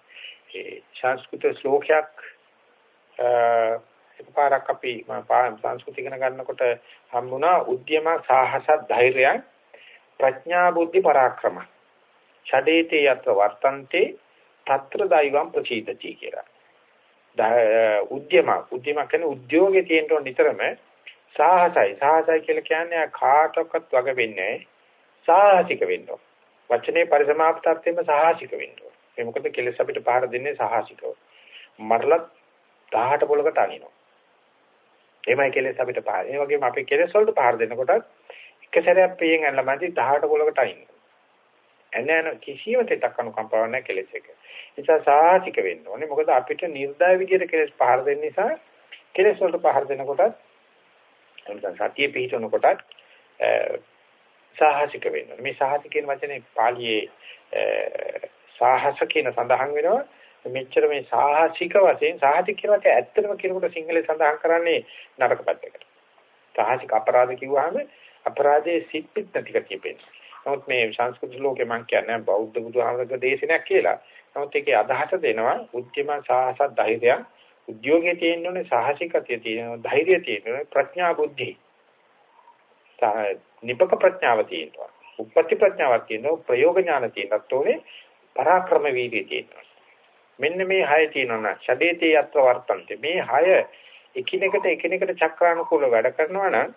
ඒ සංස්කෘත ශ්ලෝකයක් එකපාරක් අපි සංස්කෘතික ඉගෙන ගන්නකොට හම්බුණා උද්‍යම සාහස ධෛර්යය ප්‍රඥා බුද්ධි පරාක්‍රම. ඡඩේතේ යත්‍ර වර්තන්තේ తත්‍ර දෛවම් ප්‍රචීදති කියලා. උද්‍යම. උද්‍යම කියන්නේ උද්‍යෝගයේ තියෙන නිතරම සාහසයි. සාහසයි කියලා කියන්නේ කාටවත් වග වෙන්නේ සාහසික වෙන්න වචනේ පරිසමාප්තත්වෙම සාහසික වෙන්න ඒ මොකද කෙලස් අපිට පහර දෙන්නේ සාහසිකව. මරලත් 18 පොලකට අනිනවා. එහෙමයි කෙලෙස් අපිට පහර. ඒ වගේම අපි කෙලෙස් වලට පහර දෙනකොට එක සැරයක් පියෙන් ඇනලා මැදි 18 පොලකට අයින්. එන යන කිසිම තෙතක් අනුකම්පාවක් නැහැ කෙලෙස් එක. ඒ නිසා සාහිතික වෙන්න ඕනේ. මොකද අපිට නිර්දය විදියට කෙලෙස් පහර දෙන්න නිසා කෙලෙස් වලට පහර දෙනකොට එතන සතිය පිහිටනකොට සාහසික වෙන්න ඕනේ. මේ සාහසික කියන වචනේ පාලියේ සාහස කියන සඳහන් වෙනවා. මෙච්චර මේ සාහසික වශයෙන් සාහසික කියන එක ඇත්තටම කියනකොට සිංහලේ සඳහන් කරන්නේ නරක පැත්තකට. සාහසික අපරාධ කිව්වහම අපරාධයේ සිත් පිට නැති කතිය පේනවා. නමුත් මේ සංස්කෘත ලෝකේ මම කියන්නේ බෞද්ධ බුදුහාමරගේ දේශනයක් කියලා. නමුත් ඒකේ අදහස දෙනවා උද්‍යම සාහස ධෛර්යය උද්‍යෝගයේ තියෙන ඕනේ සාහසිකතිය තියෙනවා ධෛර්යය තියෙනවා ප්‍රඥා බුද්ධි. නිපක ප්‍රඥාව තියෙනවා. උපපති ප්‍රඥාවක් තියෙනවා ප්‍රයෝග ඥාන තියෙනත් ඕනේ පරාක්‍රම වීර්යය තියෙනවා. මෙන්න මේ හය තියෙනවා ෂඩේතේ යත්ව වර්තන්ති. මේ හය එකිනෙකට එකිනෙකට චක්‍රානුකූල වැඩ කරනවා නම්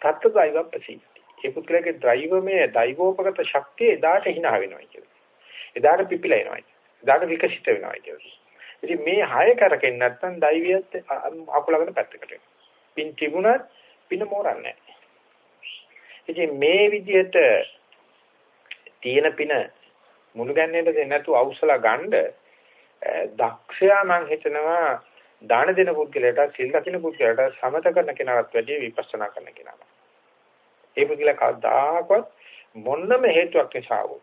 තත්ත්වයව ප්‍රසිද්ධ. ඒ පුද්ගලයාගේ ඩ්‍රයිවර්මය දෛවෝපගත ශක්තිය එදාට hina වෙනවා කියලා. එදාට පිපිලා එනවා. එදාට විකසිත වෙනවා කියලා. ඉතින් මේ හය කරකෙන්නේ නැත්නම් දෛවියත් අකුලකට පැත්තකට වෙනවා. පින් තිබුණත් පින මෝරන්නේ ඉතින් මේ විදිහට තියෙන පින මුළු ගන්නේට දෙන්නේ නැතුව අවසලා ගන්න දක්ෂයා මං හිතනවා දාන දෙන පුද්ගලයාට සිල් රකින්න පුද්ගලයාට සමත කරන කෙනාට වැඩිය විපස්සනා කරන කෙනාට. ඒ පුද්ගලයා කවදාකවත් මොන්නම හේතුවක් නිසා වූ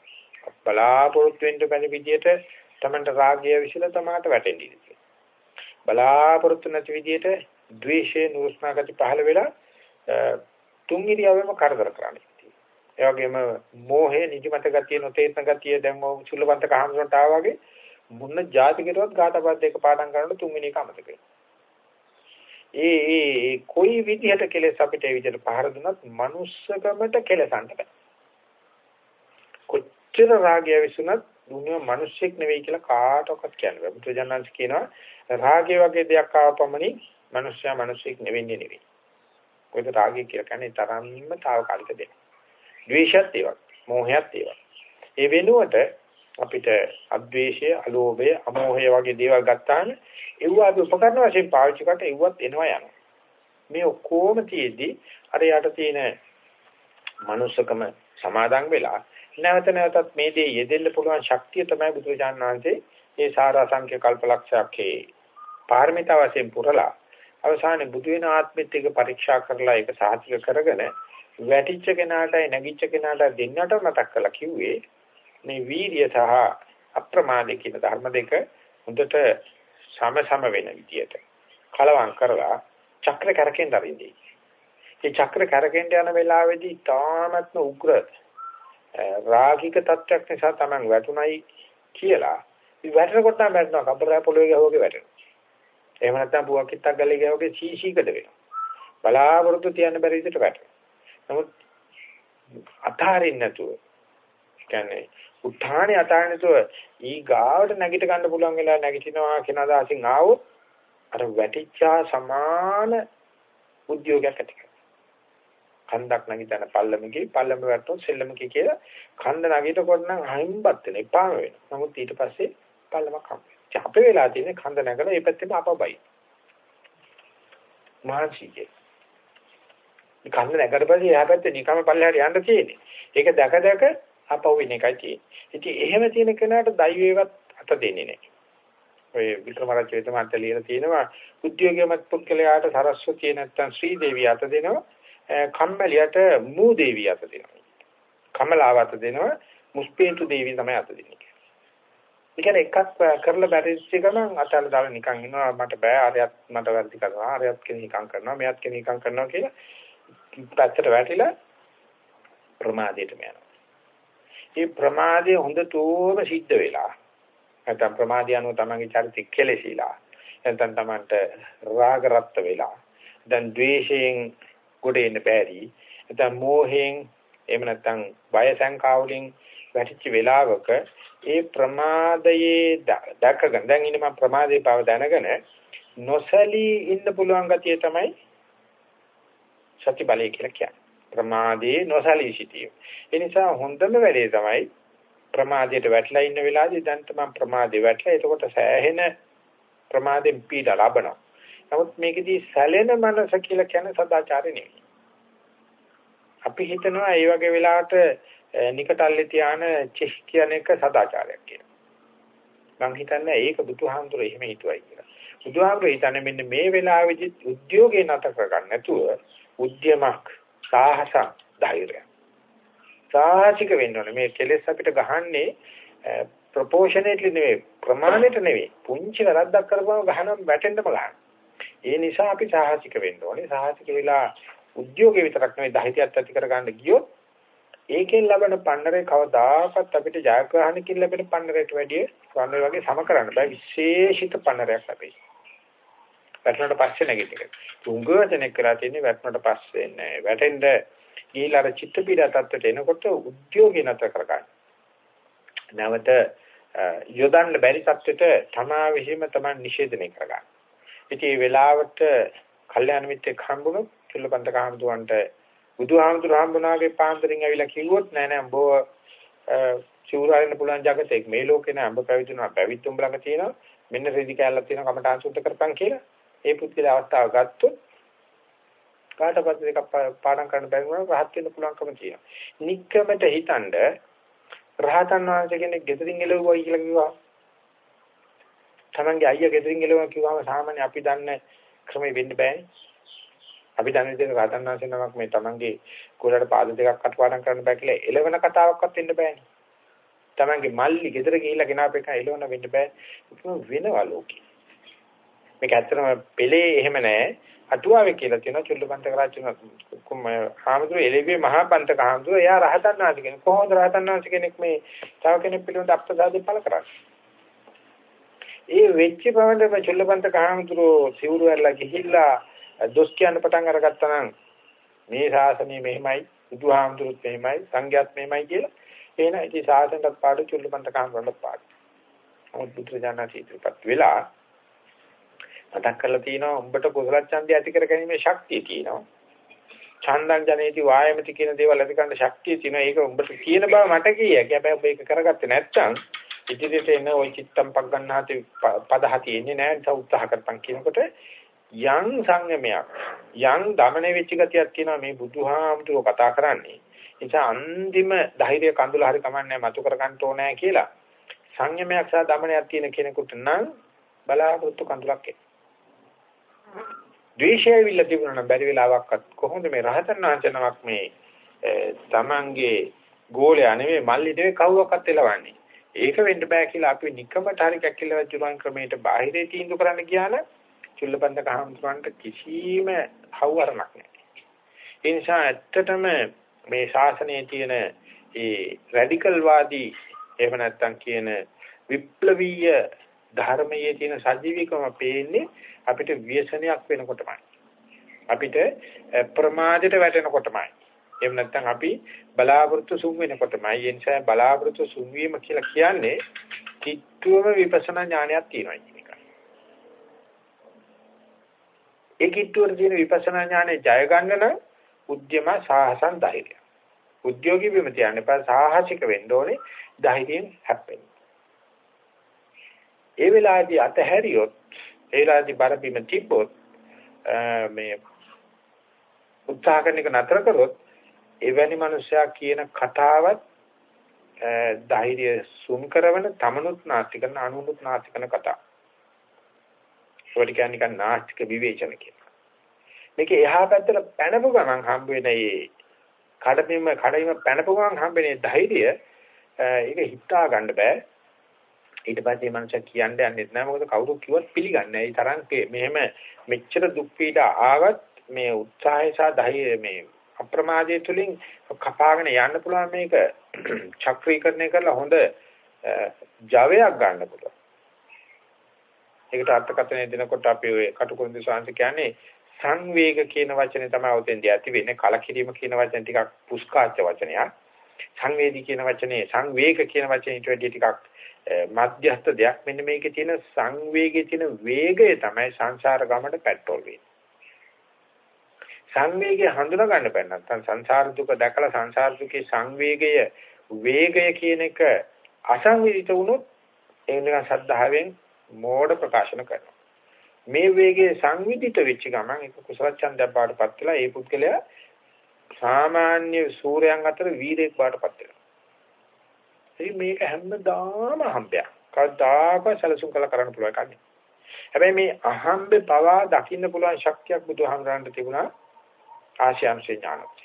බලාපොරොත්තු වෙන්න බැරි විදියට තමන්ට රාගය විසිලා තමාට වැටෙන්න ඉඩ බලාපොරොත්තු නැති විදියට ද්වේෂය නුරුස්නා ගති පහළ වෙලා තුන් ඉරියව්වෙම කරදර කරන්නේ. ඒ වගේම මෝහය නිදිමත ගතිය නොතේරෙන ගතිය දැන් ඔය සුලවන්ත කහමසොන්ට ආවා වගේ මුන්න ಜಾති කෙරුවත් ගාතපද දෙක පාඩම් කරනකොට තුන්වෙනි එක අමතක වෙනවා. ඒ ඒ කොයි විදිහට කෙලෙස් අපිට ඒ විදිහට පහර දුන්නත් manussකමට කෙලසන්න බෑ. කොච්චර රාගය විසුණත් දුනිය මිනිස්සෙක් නෙවෙයි කියලා කාටවත් කියන්න බෑ. බුදුජානන්ස් කියනවා රාගය වගේ දෙයක් ආවපමණි මිනිස්සයා මිනිස්සෙක් නෙවෙන්නේ නෙවෙයි. කොයිද රාගය කියලා කියන්නේ තරම්ම తాවකාලික දෙයක්. ද්වේෂයත් ඒ වගේ, මෝහයත් ඒ වගේ. ඒ වෙනුවට අපිට අද්වේෂය, අලෝභය, අමෝහය වගේ දේවල් ගත්තාම ඒව අපි උපකරණ වශයෙන් පාවිච්චි කරලා ඒවත් එනවා යනවා. මේ ඔක්කොම තියේදී අර යට තියෙන මනුස්සකම සමාදන් වෙලා නැවත නැවතත් මේ දේ යෙදෙන්න පුළුවන් ශක්තිය තමයි බුදුරජාණන් වහන්සේ මේ සාරාංශක කල්පලක්ෂයක්ේ පාරමිතා වශයෙන් පුරලා අවසානයේ බුදු වෙන ආත්මෙත් එක පරීක්ෂා කරලා ඒක සාහිතික කරගෙන වැටිච්ච කෙනාටයි නැගිච්ච කෙනාට දෙන්නට මතක් කරලා කිව්වේ මේ වීර්ය සහ අප්‍රමාද කියන ධර්ම දෙක හොඳට සම සම වෙන විදියට කලවම් කරලා චක්‍ර කරකෙන් දරින්දී. මේ චක්‍ර කරකෙන් යන වෙලාවේදී තාමත්ම උග්‍ර රාගික තත්ත්වයක් නිසා Taman වැටුණයි කියලා. ඉතින් වැටෙනකොට නම් වැටෙනවා කබරා පොළවේ ගහුවගේ වැටෙනවා. එහෙම නැත්නම් බුවක් කිත්තක් ගලේ ගහුවගේ සීසීකඩ වෙනවා. බලාපොරොත්තු තියන්න බැරි විදිහට වැටෙනවා. නමුත් අතාරින්න නැතුව කියන්නේ උත්හානේ අතාරිනතුව ඊ ගාවට නැගිට ගන්න පුළුවන් වෙලා නැගිටිනවා කියන අදහසින් ආවොත් අර වැටිච්චා සමාන උද්‍යෝගයක් ඇති කරනවා. කන්දක් නැගිටන පල්ලමකේ පල්ලම වැටුනොත් සෙල්ලමකේ කියලා කන්ද නැගිටකොට නම් අහිම්බත් වෙන එපාම වෙනවා. නමුත් ඊට පස්සේ පල්ලමක් හම්බ වෙනවා. අපේ වෙලා තියෙන්නේ කන්ද නැගලා ඒ පැත්තෙම අපබයි. මානසිකේ. කන්ද නැගලා පස්සේ එහා පැත්තේ නිකම්ම පල්ලෙහාට යන්න තියෙන්නේ. ඒක දැක දැක අපව වෙන එකයි තියෙන්නේ. ඉතින් එහෙම තියෙන කෙනාට දෛවේවත් අත දෙන්නේ නැහැ. ඔය වික්‍රමරාජ චේතමාන්ත ලියලා තියෙනවා උද්‍යෝගයමත් පුද්ගලයාට සරස්වතිය නැත්තම් ශ්‍රී දේවිය අත දෙනවා. කම්මැලියට මූ දේවිය අත දෙනවා. කමලාව අත දෙනවා. මුස්පේන්තු දේවිය තමයි අත දෙන්නේ. ඒ කියන්නේ එකක් කරලා බැරිච්ච ගමන් අතල දාලා නිකන් ඉනවා මට බෑ අරයත් මට වැරදි කරනවා අරයත් කෙනෙක් නිකන් කරනවා මෙයත් කෙනෙක් නිකන් කරනවා කියලා පැත්තට වැටිලා ප්‍රමාදයටම යනවා. ඒ ප්‍රමාදය හොඳටම සිද්ධ වෙලා නැත්නම් ප්‍රමාදය අනුව තමන්ගේ චරිතය කෙලෙසිලා නැත්නම් තමන්ට රාග රත් වෙලා දැන් ද්වේෂයෙන් ගොඩ එන්න බැරි නැත්නම් මෝහයෙන් එහෙම නැත්නම් බය සංකාවලින් වැටිච්ච වෙලාවක ඒ ප්‍රමාදයේ දැකගෙන දැන් ඉන්නේ මම ප්‍රමාදේ බව දැනගෙන නොසලී ඉන්න පුළුවන් ගතිය තමයි සති බලය කියලා කියන්නේ ප්‍රමාදයේ නොසලී සිටීම. ඒ නිසා හොඳම වැඩේ තමයි ප්‍රමාදයට වැටලා ඉන්න වෙලාවේදී දැන් තමයි ප්‍රමාදේ වැටලා එතකොට සෑහෙන ප්‍රමාදෙන් පීඩ ලබනවා. නමුත් මේකෙදී සැලෙන මනස කියලා කියන්නේ සදාචාරය නෙවෙයි. අපි හිතනවා ඒ වගේ වෙලාවට නිකටල්ලේ තියාන චෙස් කියන එක සදාචාරයක් කියලා. මං හිතන්නේ ඒක බුදුහාමුදුරේ එහෙම හිතුවයි කියලා. බුදුහාමුදුරේ හිතන්නේ මෙන්න මේ වෙලාවේදී උද්‍යෝගේ නැත කරගන්න නැතුව උද්‍යමක් සාහසක් ධෛර්යය. සාහසික වෙන්න ඕනේ. මේ කෙලෙස් අපිට ගහන්නේ ප්‍රොපෝෂනේට්ලි නෙවෙයි ප්‍රමාණයට නෙවෙයි. පුංචි වැරද්දක් කරපුවම ගහනම් වැටෙන්නම ගන්න. ඒ නිසා අපි සාහසික වෙන්න ඕනේ. සාහසික වෙලා උද්‍යෝගේ විතරක් නෙවෙයි ධෛර්යයත් ඇති කරගන්න ගියොත් ඒකෙන් ලැබෙන පන්නරේ කවදාකවත් අපිට ජයග්‍රහණකින් ලැබෙන පන්නරයට වැඩිය ස්වර්ණය වගේ සම කරන්න බෑ විශේෂිත පන්නරයක් ලැබෙයි. වැටුණට පස්සේ නැගිටික. තුංගවදෙනෙක් කරලා තියෙන්නේ වැටුණට පස්සේ නෑ. වැටෙන්න ගිහිලා අර චිත්ත පීඩා තත්ත්වයට එනකොට උද්‍යෝගේ නැතර කරගන්න. නැවත යොදන්න බැරි තත්ත්වයට තමා විහිම තමයි නිෂේධනය කරගන්න. ඉතින් මේ වෙලාවට කල්යාණ මිත්‍රෙක් හම්බුනොත් චුල්ලපන්ත කහඳුන්ට බුදුහාමුදුර හම්බුනාගේ පාන්දරින් ඇවිල්ලා කිව්වොත් නෑ නෑ උඹ චූරාරින්න පුළුවන් జగතේක් මේ ලෝකේ නෑ උඹ පැවිදුණා පැවිද්ද උඹ ළඟ තියෙනවා මෙන්න රෙදි කැලලක් තියෙනවා කමටහන් සුද්ධ කරපන් කියලා ඒ පුත්කල අවස්ථාව ගත්තොත් කාටවත් දෙකක් පාඩම් කරන්න බැරි වුණා රහත් වෙන්න පුළුවන්කම තියෙනවා නික්කමට හිතනද රහතන් වහන්සේ කෙනෙක් ගෙදරින් එළවුවා කියලා කිව්වා තමන්ගේ අයියා ගෙදරින් එළවුවා කිව්වම සාමාන්‍ය අපි දන්න ක්‍රමෙ වෙන්න බෑනේ අපි දන්නේ දෙන රහතන් වහන්සේ නමක් මේ Tamange කුලට පාද දෙකක් අටපාඩම් කරන්න බෑ කියලා එළවෙන කතාවක්වත් වෙන්න බෑනේ. Tamange මල්ලි ගෙදර ගිහිල්ලා ගෙනාපු එක එළවන්න වෙන්න බෑ. ඒක වෙනවා ලෝකේ. මේක ඇත්තටම පෙළේ එහෙම නෑ. අටුවාවේ කියලා තියෙනවා චුල්ලපන්ත කරාචන කුම හාමුදුරුවෝ එළෙවියේ මහා පන්තක හාමුදුරුවෝ එයා රහතන් වහන්සේ කෙනෙක්. කොහොමද රහතන් වහන්සේ කෙනෙක් මේ තව කෙනෙක් පිළිබඳ අප්‍රසාදේ පළ කරන්නේ? ඒ වෙච්ච බවඳ චුල්ලපන්ත හාමුදුරුවෝ සිවුරු ඇරලා ගිහිල්ලා දොස් කියන්න පටන් අරගත්තා නම් මේ ශාසනය මෙහෙමයි බුදුහාමුදුරුත් මෙහෙමයි සංඝයාත් මෙහෙමයි කියලා එහෙනම් ඉතින් ශාසනයටත් පාඩු චුල්ලපන්ත කාමරණත් පාඩු. නමුත් බුදුරජාණන් ඉදිරිපත් වෙලා මතක් කරලා තියෙනවා උඹට කුසල ඡන්දය ඇති කර ගැනීමේ ශක්තිය තියෙනවා. ඡන්දං ජනේති වායමති කියන දේවල් ඇති කරන්න ශක්තිය තියෙනවා. ඒක උඹට කියන බව මට කියයි. හැබැයි ඔබ ඒක කරගත්තේ නැත්නම් ඉදිරියට එන ওই චිත්තම් පක් ගන්නාති පදහති එන්නේ නැහැ. ඒක උත්සාහ කරපන් කියනකොට යම් සංයමයක් යම් දමණය වෙච්ච ගතියක් තියෙනවා මේ බුදුහාමුදුරුවෝ කතා කරන්නේ. නිසා අන්තිම ධෛර්ය කඳුල හරි කමන්නේ මතු කර ගන්න ඕනේ කියලා. සංයමයක් සහ දමණයක් තියෙන කෙනෙකුට නම් බලාපොරොත්තු කඳුලක් එන්න. ද්වේෂය විල තිබුණා බැරි වෙලාවක්වත් කොහොමද මේ රහතන් වහන්සේනමක් මේ තමන්ගේ ගෝලයා නෙවෙයි මල්ලි නෙවෙයි කවුරක්වත් එලවන්නේ. ඒක වෙන්න බෑ කියලා අපි නිකමට හරි කැකිලව ජුරන් ක්‍රමයට බාහිරේ තීන්දුව කරන්න ගියා නම් චුල්ලපන්දක හාමුදුරන්ට කිසිම හවුවරණක් නැහැ. ඒ නිසා ඇත්තටම මේ ශාසනයේ තියෙන ඒ රැඩිකල් වාදී එහෙම නැත්තම් කියන විප්ලවීය ධර්මයේ තියෙන සජීවීකම පේන්නේ අපිට ව්‍යසනයක් වෙනකොටමයි. අපිට ප්‍රමාදයට වැටෙනකොටමයි. එහෙම නැත්නම් අපි බලාපොරොත්තු සුන් වෙනකොටමයි. ඒ නිසා බලාපොරොත්තු සුන් වීම කියලා කියන්නේ කිට්ටුවම විපස්සනා ඥානයක් තියෙනවා. ඒ කිට්ටුවට තියෙන විපස්සනා ඥානෙ ජය ගන්න නම් උද්‍යම සාහසන් ධෛර්යය. උද්‍යෝගී බිම තියන්න එපා සාහසික වෙන්න ඕනේ ධෛර්යයෙන් හැප්පෙන්න. ඒ වෙලාවේදී අතහැරියොත් ඒ වෙලාවේදී බර බිම තිබ්බොත් මේ උත්සාහ කරන එක නතර කරොත් එවැනි මනුස්සයා කියන කතාවත් ධෛර්ය සුම් කරවන තමනුත් නාස්ති කරන අනුනුත් නාස්ති කරන කතාව. ඒවට කියන්නේ නිකන් නාස්තික විවේචන කියලා. මේක එහා පැත්තට පැනපු ගමන් හම්බ වෙන මේ කඩපින්ම කඩයිම පැනපු ගමන් හම්බ වෙන ධෛර්යය ඒක හිතා ගන්න බෑ. ඊට පස්සේ මනුෂයා කියන්නේ යන්නේ නැහැ මොකද කවුරු කිව්වත් පිළිගන්නේ නැහැ. ඒ තරම් මෙහෙම මෙච්චර දුක් පීඩා ආවත් මේ උත්සාහය සහ ධෛර්යය මේ අප්‍රමාදයේ තුලින් කපාගෙන යන්න පුළුවන් මේක (clears throat) චක්‍රීකරණය කරලා හොඳ ජවයක් ගන්න පුළුවන්. ඒකට අර්ථකථනය දෙනකොට අපි ඔය කටුකුරුන්දි ශාන්ති කියන්නේ සංවේග කියන වචනේ තමයි උතෙන්දී ඇති වෙන්නේ කලකිරීම කියන වචනේ ටිකක් පුස්කාච්ච වචනයක් සංවේදී කියන වචනේ සංවේග කියන වචනේ ඊට වැඩිය ටිකක් මධ්‍යස්ථ දෙයක් මෙන්න මේකේ තියෙන සංවේගයේ තියෙන වේගය තමයි සංසාර ගමනට පෙට්‍රෝල් වෙන්නේ සංවේගය හඳුනා ගන්න බෑ නැත්නම් සංසාර දුක දැකලා සංසාර දුකේ සංවේගය වේගය කියන එක අසංවිධිත වුණොත් ඒ නිකන් සද්ධාවෙන් මෝඩ ප්‍රකාශන කරනවා. මේ වේගයේ සංවිධිත වෙච්ච ගමන් ඒක කුසල ඡන්දයක් බාටපත් වෙලා ඒ පුද්ගලයා සාමාන්‍ය සූරයන් අතර වීරයෙක් බාටපත් වෙනවා. ඉතින් මේක හැමදාම හම්බයක්. කවදාකවත් සැලසුම් කළ කරන්න පුළුවන් එකක් නෙවෙයි. හැබැයි මේ අහම්බේ පවා දකින්න පුළුවන් ශක්තියක් බුදුහාමරන්ට තිබුණා ආශයන්සේ ඥානත්.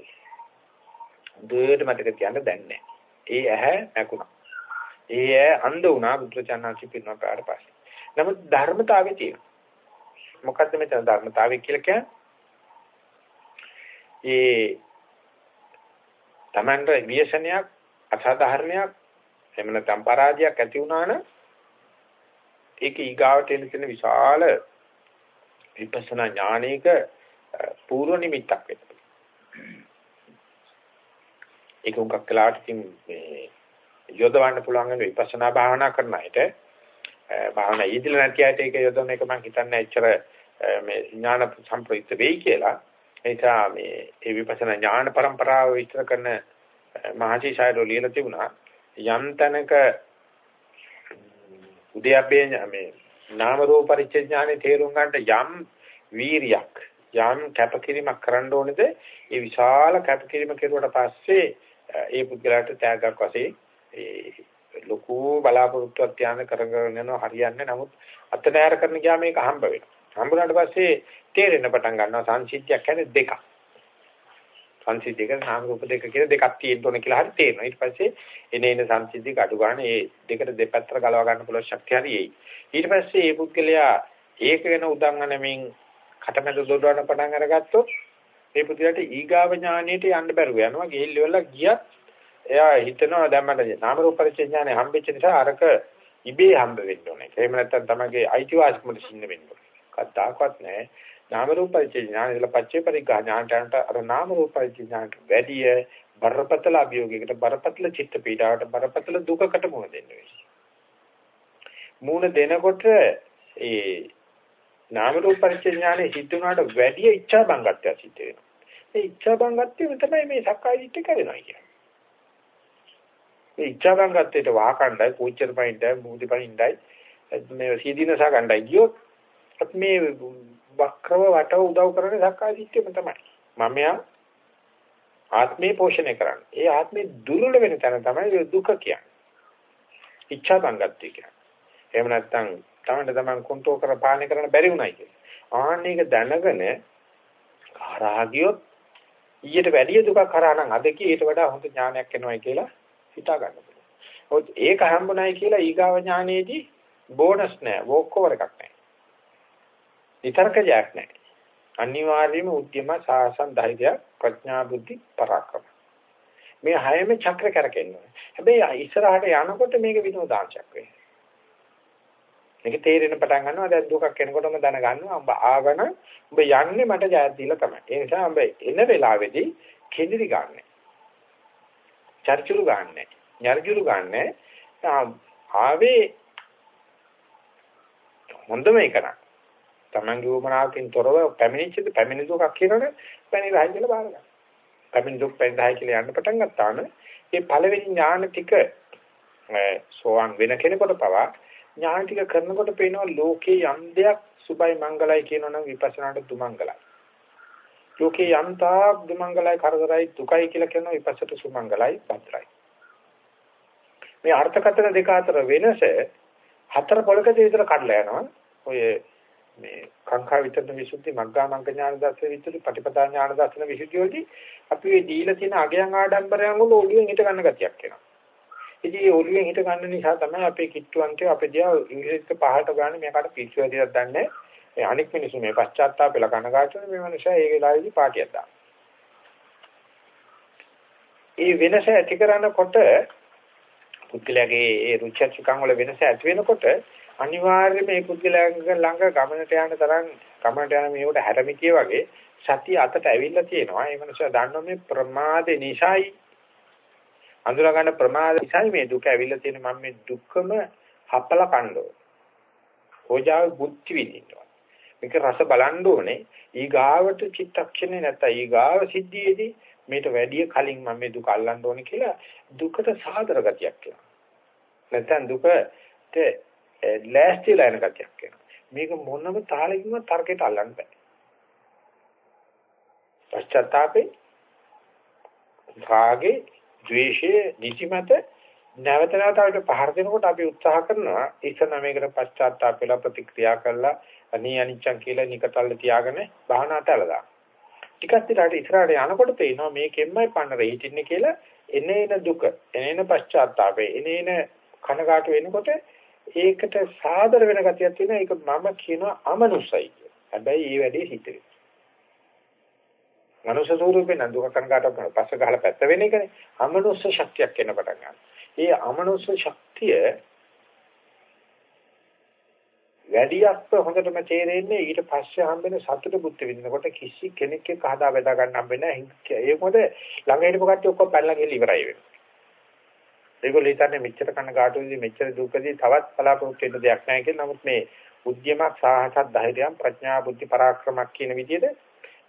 දෙයට මතක තියන්න දැන් නැහැ. ඒ ඇහැ නැකුණා. ඒ ඇහැ අන්ධ වුණා බුදුචානන්සේ පිරුණා පාඩ පස්සේ. නමුත් ධර්මතාවයේ තියෙනවා. මොකද්ද මෙතන ධර්මතාවය කියලා කියන්නේ? ඒ තමන්ට විශේෂණයක් අසාධාරණයක් එහෙම නැත්නම් පරාජයක් ඇති වුණා නම් ඒක ඊගාවට එන තියෙන විශාල විපස්සනා ඥානයක පූර්ව නිමිත්තක් වෙනවා. ඒක උගක් කලාට ඉතින් මේ යොදවන්න පුළුවන් වෙන විපස්සනා භාවනා කරන අයට භාවනා ඊදිලා නැති අයට ඒක යොදවන එක මම හිතන්නේ එච්චර මේ ඥාන සම්ප්‍රයුක්ත වෙයි කියලා. ඒ නිසා මේ ඒ විපස්සනා ඥාන પરම්පරාව විස්තර කරන මහසි ශායරෝ ලියලා තිබුණා යම් තැනක උද්‍යප්පේ මේ නාම රූප පරිච්ඡේඥානේ තේරුම් ගන්නට යම් වීරියක් යම් කැපකිරීමක් කරන්න ඕනේද? ඒ විශාල කැපකිරීම කෙරුවට පස්සේ ඒ පුද්ගලයාට ත්‍යාගයක් වශයෙන් ඒ ලොකු බලාපොරොත්තුවක් තියාන කරගෙන යනවා හරියන්නේ. නමුත් අත්නෑර කරන ගියාම මේක හම්බ වෙනවා. හම්බුනාට පස්සේ තේරෙන්න පටන් ගන්නවා සංසිද්ධියක් කියන්නේ දෙකක්. සංසිද්ධියක නාම රූප දෙක කියලා දෙකක් තියෙන්න ඕන කියලා හරි තේරෙනවා. ඊට පස්සේ එන එන සංසිද්ධියක අඩු ගන්න ඒ දෙකට දෙපැත්තට ගලව ගන්න පුළුවන් ශක්තිය හරි එයි. ඊට පස්සේ මේ පුද්ගලයා ඒක වෙන උදංගනමින් කටමැද දොඩවන්න පටන් අරගත්තොත් මේ පුද්ගලයාට ඊගාව ඥානෙට යන්න බැරුව යනවා. ගිහිල් ඉවරලා ගියත් එයා හිතනවා දැන් මට නාම රූප පරිච්ඡේඥානෙ හම්බෙච්ච නිසා අරක ඉබේ හම්බ වෙන්න ඕනේ. එහෙම නැත්නම් තමගේ අයිතිවාසිකමට සින්න වෙන්න ඕනේ. කද්දාකවත් නැහැ. නාම රූප ඥාන ඉතල පච්චේ පරිග්ගා ඥානට අර නාම රූප ඥානට වැඩිය බරපතල අභියෝගයකට බරපතල චිත්ත පීඩාවට බරපතල දුකකට මුහුණ දෙන්න වෙයි. මුහුණ දෙනකොට ඒ නාම රූප ඥානෙ හිතුණාට වැඩිය ඉච්ඡා බංගත්වය සිද්ධ වෙනවා. ඒ ඉච්ඡා බංගත්වය තමයි මේ සක්කාය දිට්ඨිය කරනවා කියන්නේ. මේ ඉච්ඡා බංගත්වයට වාකණ්ඩයි, කෝච්චර පයින්ඩයි, මූදි පයින්ඩයි මේ සීදීනසා ගණ්ඩයි ගියොත් මේ වක්‍රව වටව උදව් කරන්නේ සක්කාය දිට්ඨියම තමයි. මමයා ආත්මේ පෝෂණය කරන්නේ. ඒ ආත්මේ දුර්වල වෙන තැන තමයි දුක කියන්නේ. ඉච්ඡා බංගත්වය කියන්නේ. එහෙම නැත්නම් තමන්ට තමන් කන්ට්‍රෝල් කර පාලනය කරන්න බැරි වුණයි කියන්නේ. ආන්න එක දැනගෙන කාරාගියොත් ඊට වැඩිය දුකක් කරා නම් අද කී ඊට වඩා හොඳ ඥානයක් එනවයි කියලා හිතා ගන්න පුළුවන්. ඒක හම්බුනායි කියලා ඊගාව ඥානයේදී බෝනස් නෑ, වෝක් ඕවර් එකක් නෑ. විතර්ක ජයක් නැහැ. අනිවාර්යයෙන්ම උද්‍යම සාසන් ධෛර්ය ප්‍රඥා බුද්ධි පරාක්‍රම. මේ හයම චක්‍ර කරකෙන්නේ. හැබැයි ඉස්සරහට යනකොට මේක විනෝදාංශයක් වෙනවා. මේක තේරෙන පටන් ගන්නවා දැන් දුකක් එනකොටම දැනගන්නවා උඹ ආවන උඹ යන්නේ මට ජයත් දීලා තමයි. ඒ නිසා උඹ එන වෙලාවේදී කෙඳිරි ගන්නෑ. චර්චුරු ගන්නෑ. nyarjuru ගන්නෑ. ආවේ හොඳම එක නක්. Tamange උමනාවකින් තොරව පැමිණිච්ච පැමිණි දුකක් කියනවනේ පැණි රහයි කියලා බාර ගන්න. පැමිණි දුක් පැණි රහයි කියලා යන්න පටන් ගත්තාම මේ පළවෙනි ඥාන ටික සෝවන් වෙන කෙනෙකුට පවා ඥාන ටික කරනකොට පේනවා ලෝකේ යම් දෙයක් සුබයි මංගලයි කියනවනම් විපස්සනාට දුමංගලයි. ලෝකේ යම් තාක් දුමංගලයි කරදරයි දුකයි කියලා කියනවා විපස්සට සුමංගලයි පත්‍රයි. මේ අර්ථකථන දෙක අතර වෙනස හතර පොලකදී විතර කඩලා යනවා. ඔය මේ කාංකා විතරන විසුද්ධි මග්ගා මංග ඥාන දර්ශන විසුද්ධි පටිපදා ඥාන දර්ශන විසුද්ධි වලදී අපි මේ දීලා තියෙන අගයන් ආඩම්බරයන් වල ඔළුවෙන් හිට ගන්න ගතියක් එනවා. ඉතින් මේ ඔළුවෙන් හිට ගන්න නිසා තමයි අපේ කිට්ටුවන්ට අපේ දිහා ඉංග්‍රීසික පහට ගන්න මේකට පිස්සු ඇදියක් දන්නේ. මේ අනික් මිනිස්සු මේ පශ්චාත්තාපෙල කනගාටු වෙන මේ මනුස්සයා ඒ වෙලාවේදී පාටියක් දානවා. ඒ වෙනස ඇති කරනකොට පුද්ගලයාගේ ඒ රුචිචකම් වල වෙනස ඇති වෙනකොට අනිවාර්යයෙන්ම මේ පුද්ගලයන්ගේ ළඟ ගමනට යන තරම් ගමනට යන මේකට හැරමිටිය වගේ සතිය අතට ඇවිල්ලා තියෙනවා. ඒ මනුස්සයා දන්නවා මේ ප්‍රමාදේ නිසායි අඳුර ගන්න ප්‍රමාද නිසායි මේ දුක ඇවිල්ලා තියෙන මම මේ දුකම හපලා කන්නෝ. හොජාව බුද්ධි විඳිනවා. මේක රස බලන්න ඕනේ. ඊගාවට චිත්තක්ෂණේ නැත්නම් ඊගාව සිද්ධියේදී මේට වැඩිය කලින් මම මේ දුක අල්ලන්න ඕනේ කියලා දුකට සාදර ගතියක් කියනවා. නැත්නම් දුකට ලෑස්තිලා යන ගතියක් එනවා. මේක මොනම තාලෙකින්වත් තර්කයට අල්ලන්න බෑ. පශ්චාත්තාපේ රාගේ, ද්වේෂයේ, නිදිමත නැවත නැවත අපිට පහර දෙනකොට අපි උත්සාහ කරනවා ඉස්සන මේකට පශ්චාත්තාප වෙලා ප්‍රතික්‍රියා කරලා අනී අනිච්චන් කියලා නිකතල්ල තියාගෙන බහනාට අලදා. ටිකක් දිහාට ඉස්සරහට යනකොට තේිනවා මේකෙන්මයි පන්නරේ හිටින්නේ කියලා එනේන දුක, එනේන පශ්චාත්තාපේ, එනේන කනගාටු වෙනකොට ඒකට සාදර වෙන ගතියක් තියෙනවා. ඒක මම කියනවා අමනුස්සයි කියලා. හැබැයි මේ වැඩේ හිතේ. මනුෂ්‍ය ස්වරූපේ නම් දුක කනගාටු කරන පස්ස ගහලා පැත්ත වෙන එකනේ. අමනුෂ්‍ය ශක්තියක් එන්න පටන් ගන්නවා. ඒ අමනුෂ්‍ය ශක්තිය වැඩියක් හොඳටම තේරෙන්නේ ඊට පස්සේ හම්බෙන සතුට බුද්ධ විඳිනකොට කිසි කෙනෙක් එක්ක හදා බෙදා ගන්න හම්බෙන්නේ නැහැ. ඒක මොකද ළඟ හිටපු කට්ටිය ඔක්කොම පැනලා ගිහලා ඉවරයි වෙන්නේ. ඒගොල්ලෝ හිතන්නේ මෙච්චර කන ගාටුවේදී මෙච්චර දුකදී තවත් බලාපොරොත්තු වෙන්න දෙයක් නැහැ කියලා. නමුත් මේ උද්‍යමක් සාහසත් ධෛර්යයන් ප්‍රඥා බුද්ධි පරාක්‍රමයක් කියන විදිහට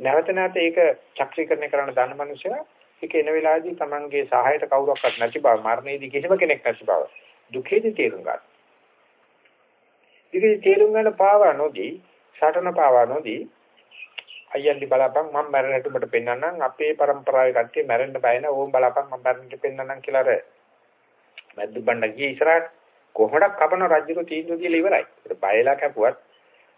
නැවත නැවත ඒක චක්‍රීකරණය කරන්න දන්න මනුස්සයා ඒක එන වෙලාවේදී Tamange සහායට කවුරක්වත් නැති බව මරණයේදී කිසිම කෙනෙක් නැති බව දුකේදී තේරුම් ගන්න. ඉතින් තේරුම් ගන්න පාවා නොදී සටන පාවා නොදී අයියන්දි බලපන් මම මැරෙන්නට උඹට පෙන්නන්නම් අපේ પરම්පරාවේ කට්ටිය මැරෙන්න බය නැහැ ඕම් බලපන් මම මැරෙන්නට පෙන්නන්නම් කියලා අර මැද්දු බණ්ඩ ගියේ ඉස්සරහට කොහොමඩක් කපන රජුගේ තීන්දුව දීලා ඉවරයි. ඒක බයලා කැපුවත්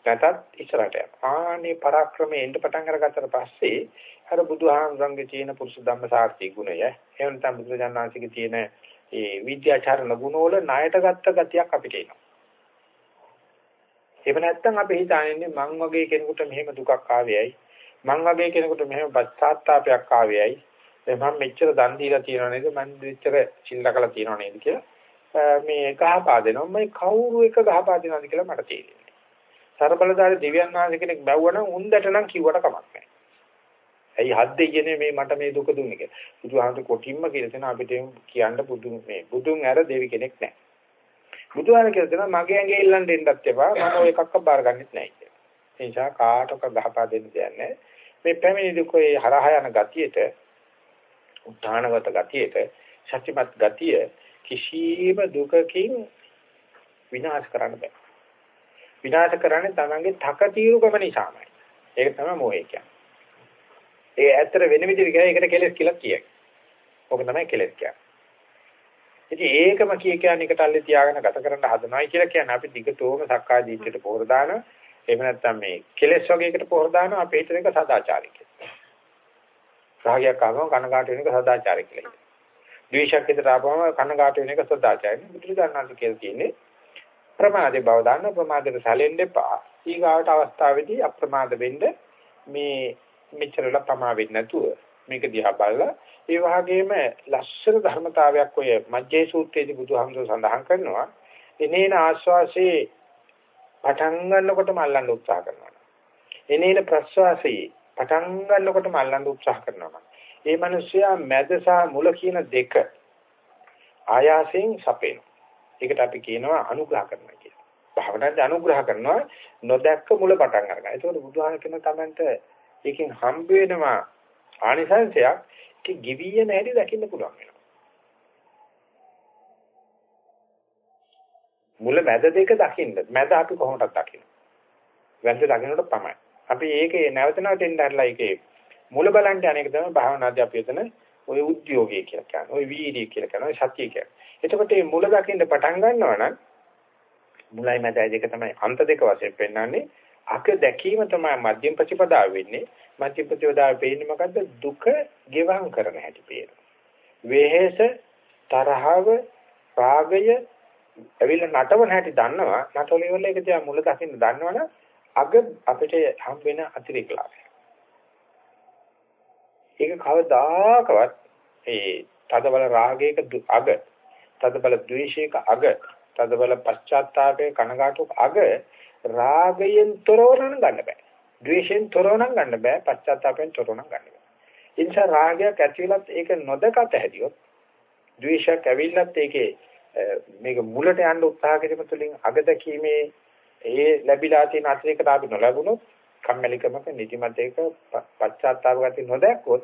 නැතත් ඉස්සරහට යනවා. ආනේ පරාක්‍රමයෙන් එන්න පටන් අරගත්තට පස්සේ අර බුදුහාමුදුරන්ගේ තියෙන පුරුෂ ධම්ම සාර්ථී ගුණය එහෙම නැත්නම් බුදුජානනාංශිකේ තියෙන ඒ විද්‍යාචාරණ ගුණවල ණයට ගත්ත ගතියක් අපිට එනවා. එහෙම නැත්නම් අපි හිතන්නේ මං වගේ කෙනෙකුට මෙහෙම දුකක් ආවේයි මං වගේ කෙනෙකුට මෙහෙම පශ්චාත්තාවයක් ආවේයි මම මෙච්චර දන් දීලා තියෙනව නේද මම මෙච්චර සිල්ලා තියෙනව නේද කියලා මේ ගහපා දෙනවා මම කවුරු එක ගහපා දෙනවද කියලා මට තේරෙන්නේ. ਸਰබලදාරි දිව්‍යන් වහන්සේ කෙනෙක් බැවුවනම් උන්දට නම් කිව්වට කමක් නැහැ. ඇයි හත් දෙයියනේ මේ මට මේ දුක දුන්නේ කියලා. බුදුහාමුදුර කොටින්ම කියලා තන අපිට කියන්න බුදුන් මේ බුදුන් ඇර දෙවි කෙනෙක් නැහැ. බුදුහාම කියලා තන මගේ ඇඟේ ඉල්ලන්න දෙන්නත් එපා මම ඔය එකක්ක බාරගන්නෙත් නැහැ කියලා. ඒ නිසා කාටක ගහපා දෙන්න දෙයක් නැහැ. මේ පැමිණි දුකේ හරහා යන ගතියට උත්හානගත ගතියට සත්‍යමත් ගතිය කිසියම් දුකකින් විනාශ කරන්න බෑ. විනාශ කරන්නේ තමන්ගේ තකතිරුකම නිසාමයි. ඒක තමයි මොහේ කියන්නේ. ඒ ඇත්තට වෙන විදිහට කියයි ඒකට කෙලස් කියලා කියයි. ඕක තමයි කෙලස් කියන්නේ. ඉතින් ඒකම කිය කියන්නේ එකට අල්ලේ තියාගෙන ගත කරන්න හදනවයි කියලා කියන්නේ අපි දිගටම සක්කාය දිට්ඨියට පොහොර දාන එහෙම නැත්නම් මේ කෙලස් වගේකට පොහොර දාන අපේ හිතේ එක සදාචාරික. රාගයක් ආවම කනගාට වෙන එක සදාචාරය කියලා හිතනවා. ද්වේෂයක් හිතට ආවම කනගාට වෙන එක සදාචාරය. බුදුරජාණන් කියලා තියෙන්නේ ප්‍රමාදේ බව දාන්න ප්‍රමාදයට සැලෙන්න එපා. ඊගාවට අවස්ථාවේදී අප්‍රමාද වෙන්න මේ මෙච්චරලා ප්‍රමා වෙන්නේ නැතුව මේක දිහා බලලා ඒ වගේම ලස්සන ධර්මතාවයක් ඔය මජ්ජේ සූත්‍රයේදී බුදුහාමුදුර සඳහන් කරනවා එනේන ආස්වාසේ පටන් ගන්නකොටම අල්ලන්න උත්සාහ කරනවා. එනේන ප්‍රස්වාසයේ පටන් ගන්නකොටම අල්ලන්න උත්සාහ කරනවා. ඒ මිනිස්සයා මැද සහ මුල කියන දෙක ආයාසයෙන් සපේනවා. ඒකට අපි කියනවා අනුග්‍රහ කරනවා කියලා. භාවනාවේ අනුග්‍රහ කරනවා නොදැක්ක මුල පටන් අරගන්න. ඒකෝට බුදුහාම කියන තමන්ට ඒකෙන් හම්බ වෙනවා ආනිසංශයක් ඒක ගිවිය නැහැටි දකින්න පුළුවන් වෙනවා. මුල මැද දෙක දකින්න. මැද අපි කොහොමද දකින්නේ? වැන්ද දකින්නට තමයි. අපි ඒකේ නැවත නැවත එන්න ඇරලා ඒකේ මුල බලන්න අනේක තමයි භාවනාදී අපි එතන ওই උද්‍යෝගය කියලා කියන්නේ. ওই වීර්යය කියලා කියන්නේ. ওই සත්‍ය කියන්නේ. එතකොට මේ මුල දකින්න පටන් ගන්නවා නම් මුලයි මැදයි දෙක තමයි අන්ත දෙක වශයෙන් පෙන්වන්නේ. අක දැකීම තමයි මධ්‍යම ප්‍රතිපදාව වෙන්නේ. මධ්‍යම ප්‍රතිපදාව වෙන්නේ මොකද්ද? දුක ගෙවම් කරන හැටි පේනවා. වෙහෙස, තරහව, රාගය ඇවිල්ලා නටවන හැටි දන්නවා. නටවල ඉවරලා ඒක තියා මුල දකින්න දන්නවනම් අග අපිට හම් වෙන අතිරේක ලාභය. ඒක කවදාකවත් ඒ තදබල රාගයක අග, තදබල ද්වේෂයක අග, තදබල පශ්චාත්තාපයේ කනගාටුක අග රාගයෙන් තොරව නම් ගන්න බෑ. ද්වේෂයෙන් තොරව නම් ගන්න බෑ. පශ්චාත්තාපයෙන් තොරව නම් ගන්න බෑ. ඒ නිසා රාගයක් ඇතිවෙලත් ඒක නොදකත හැදියොත් ද්වේෂයක් ඇවිල්ලත් ඒකේ මේක මුලට යන්න උත්සාහ කිරීම තුළින් අග දැකීමේ ඒ ලැබිලා තියෙන අතිරේක ලාභ නොලැබුණොත් කම්මැලිකමක නිදිමතේක පශ්චාත්තාප ගති නොදැක්කොත්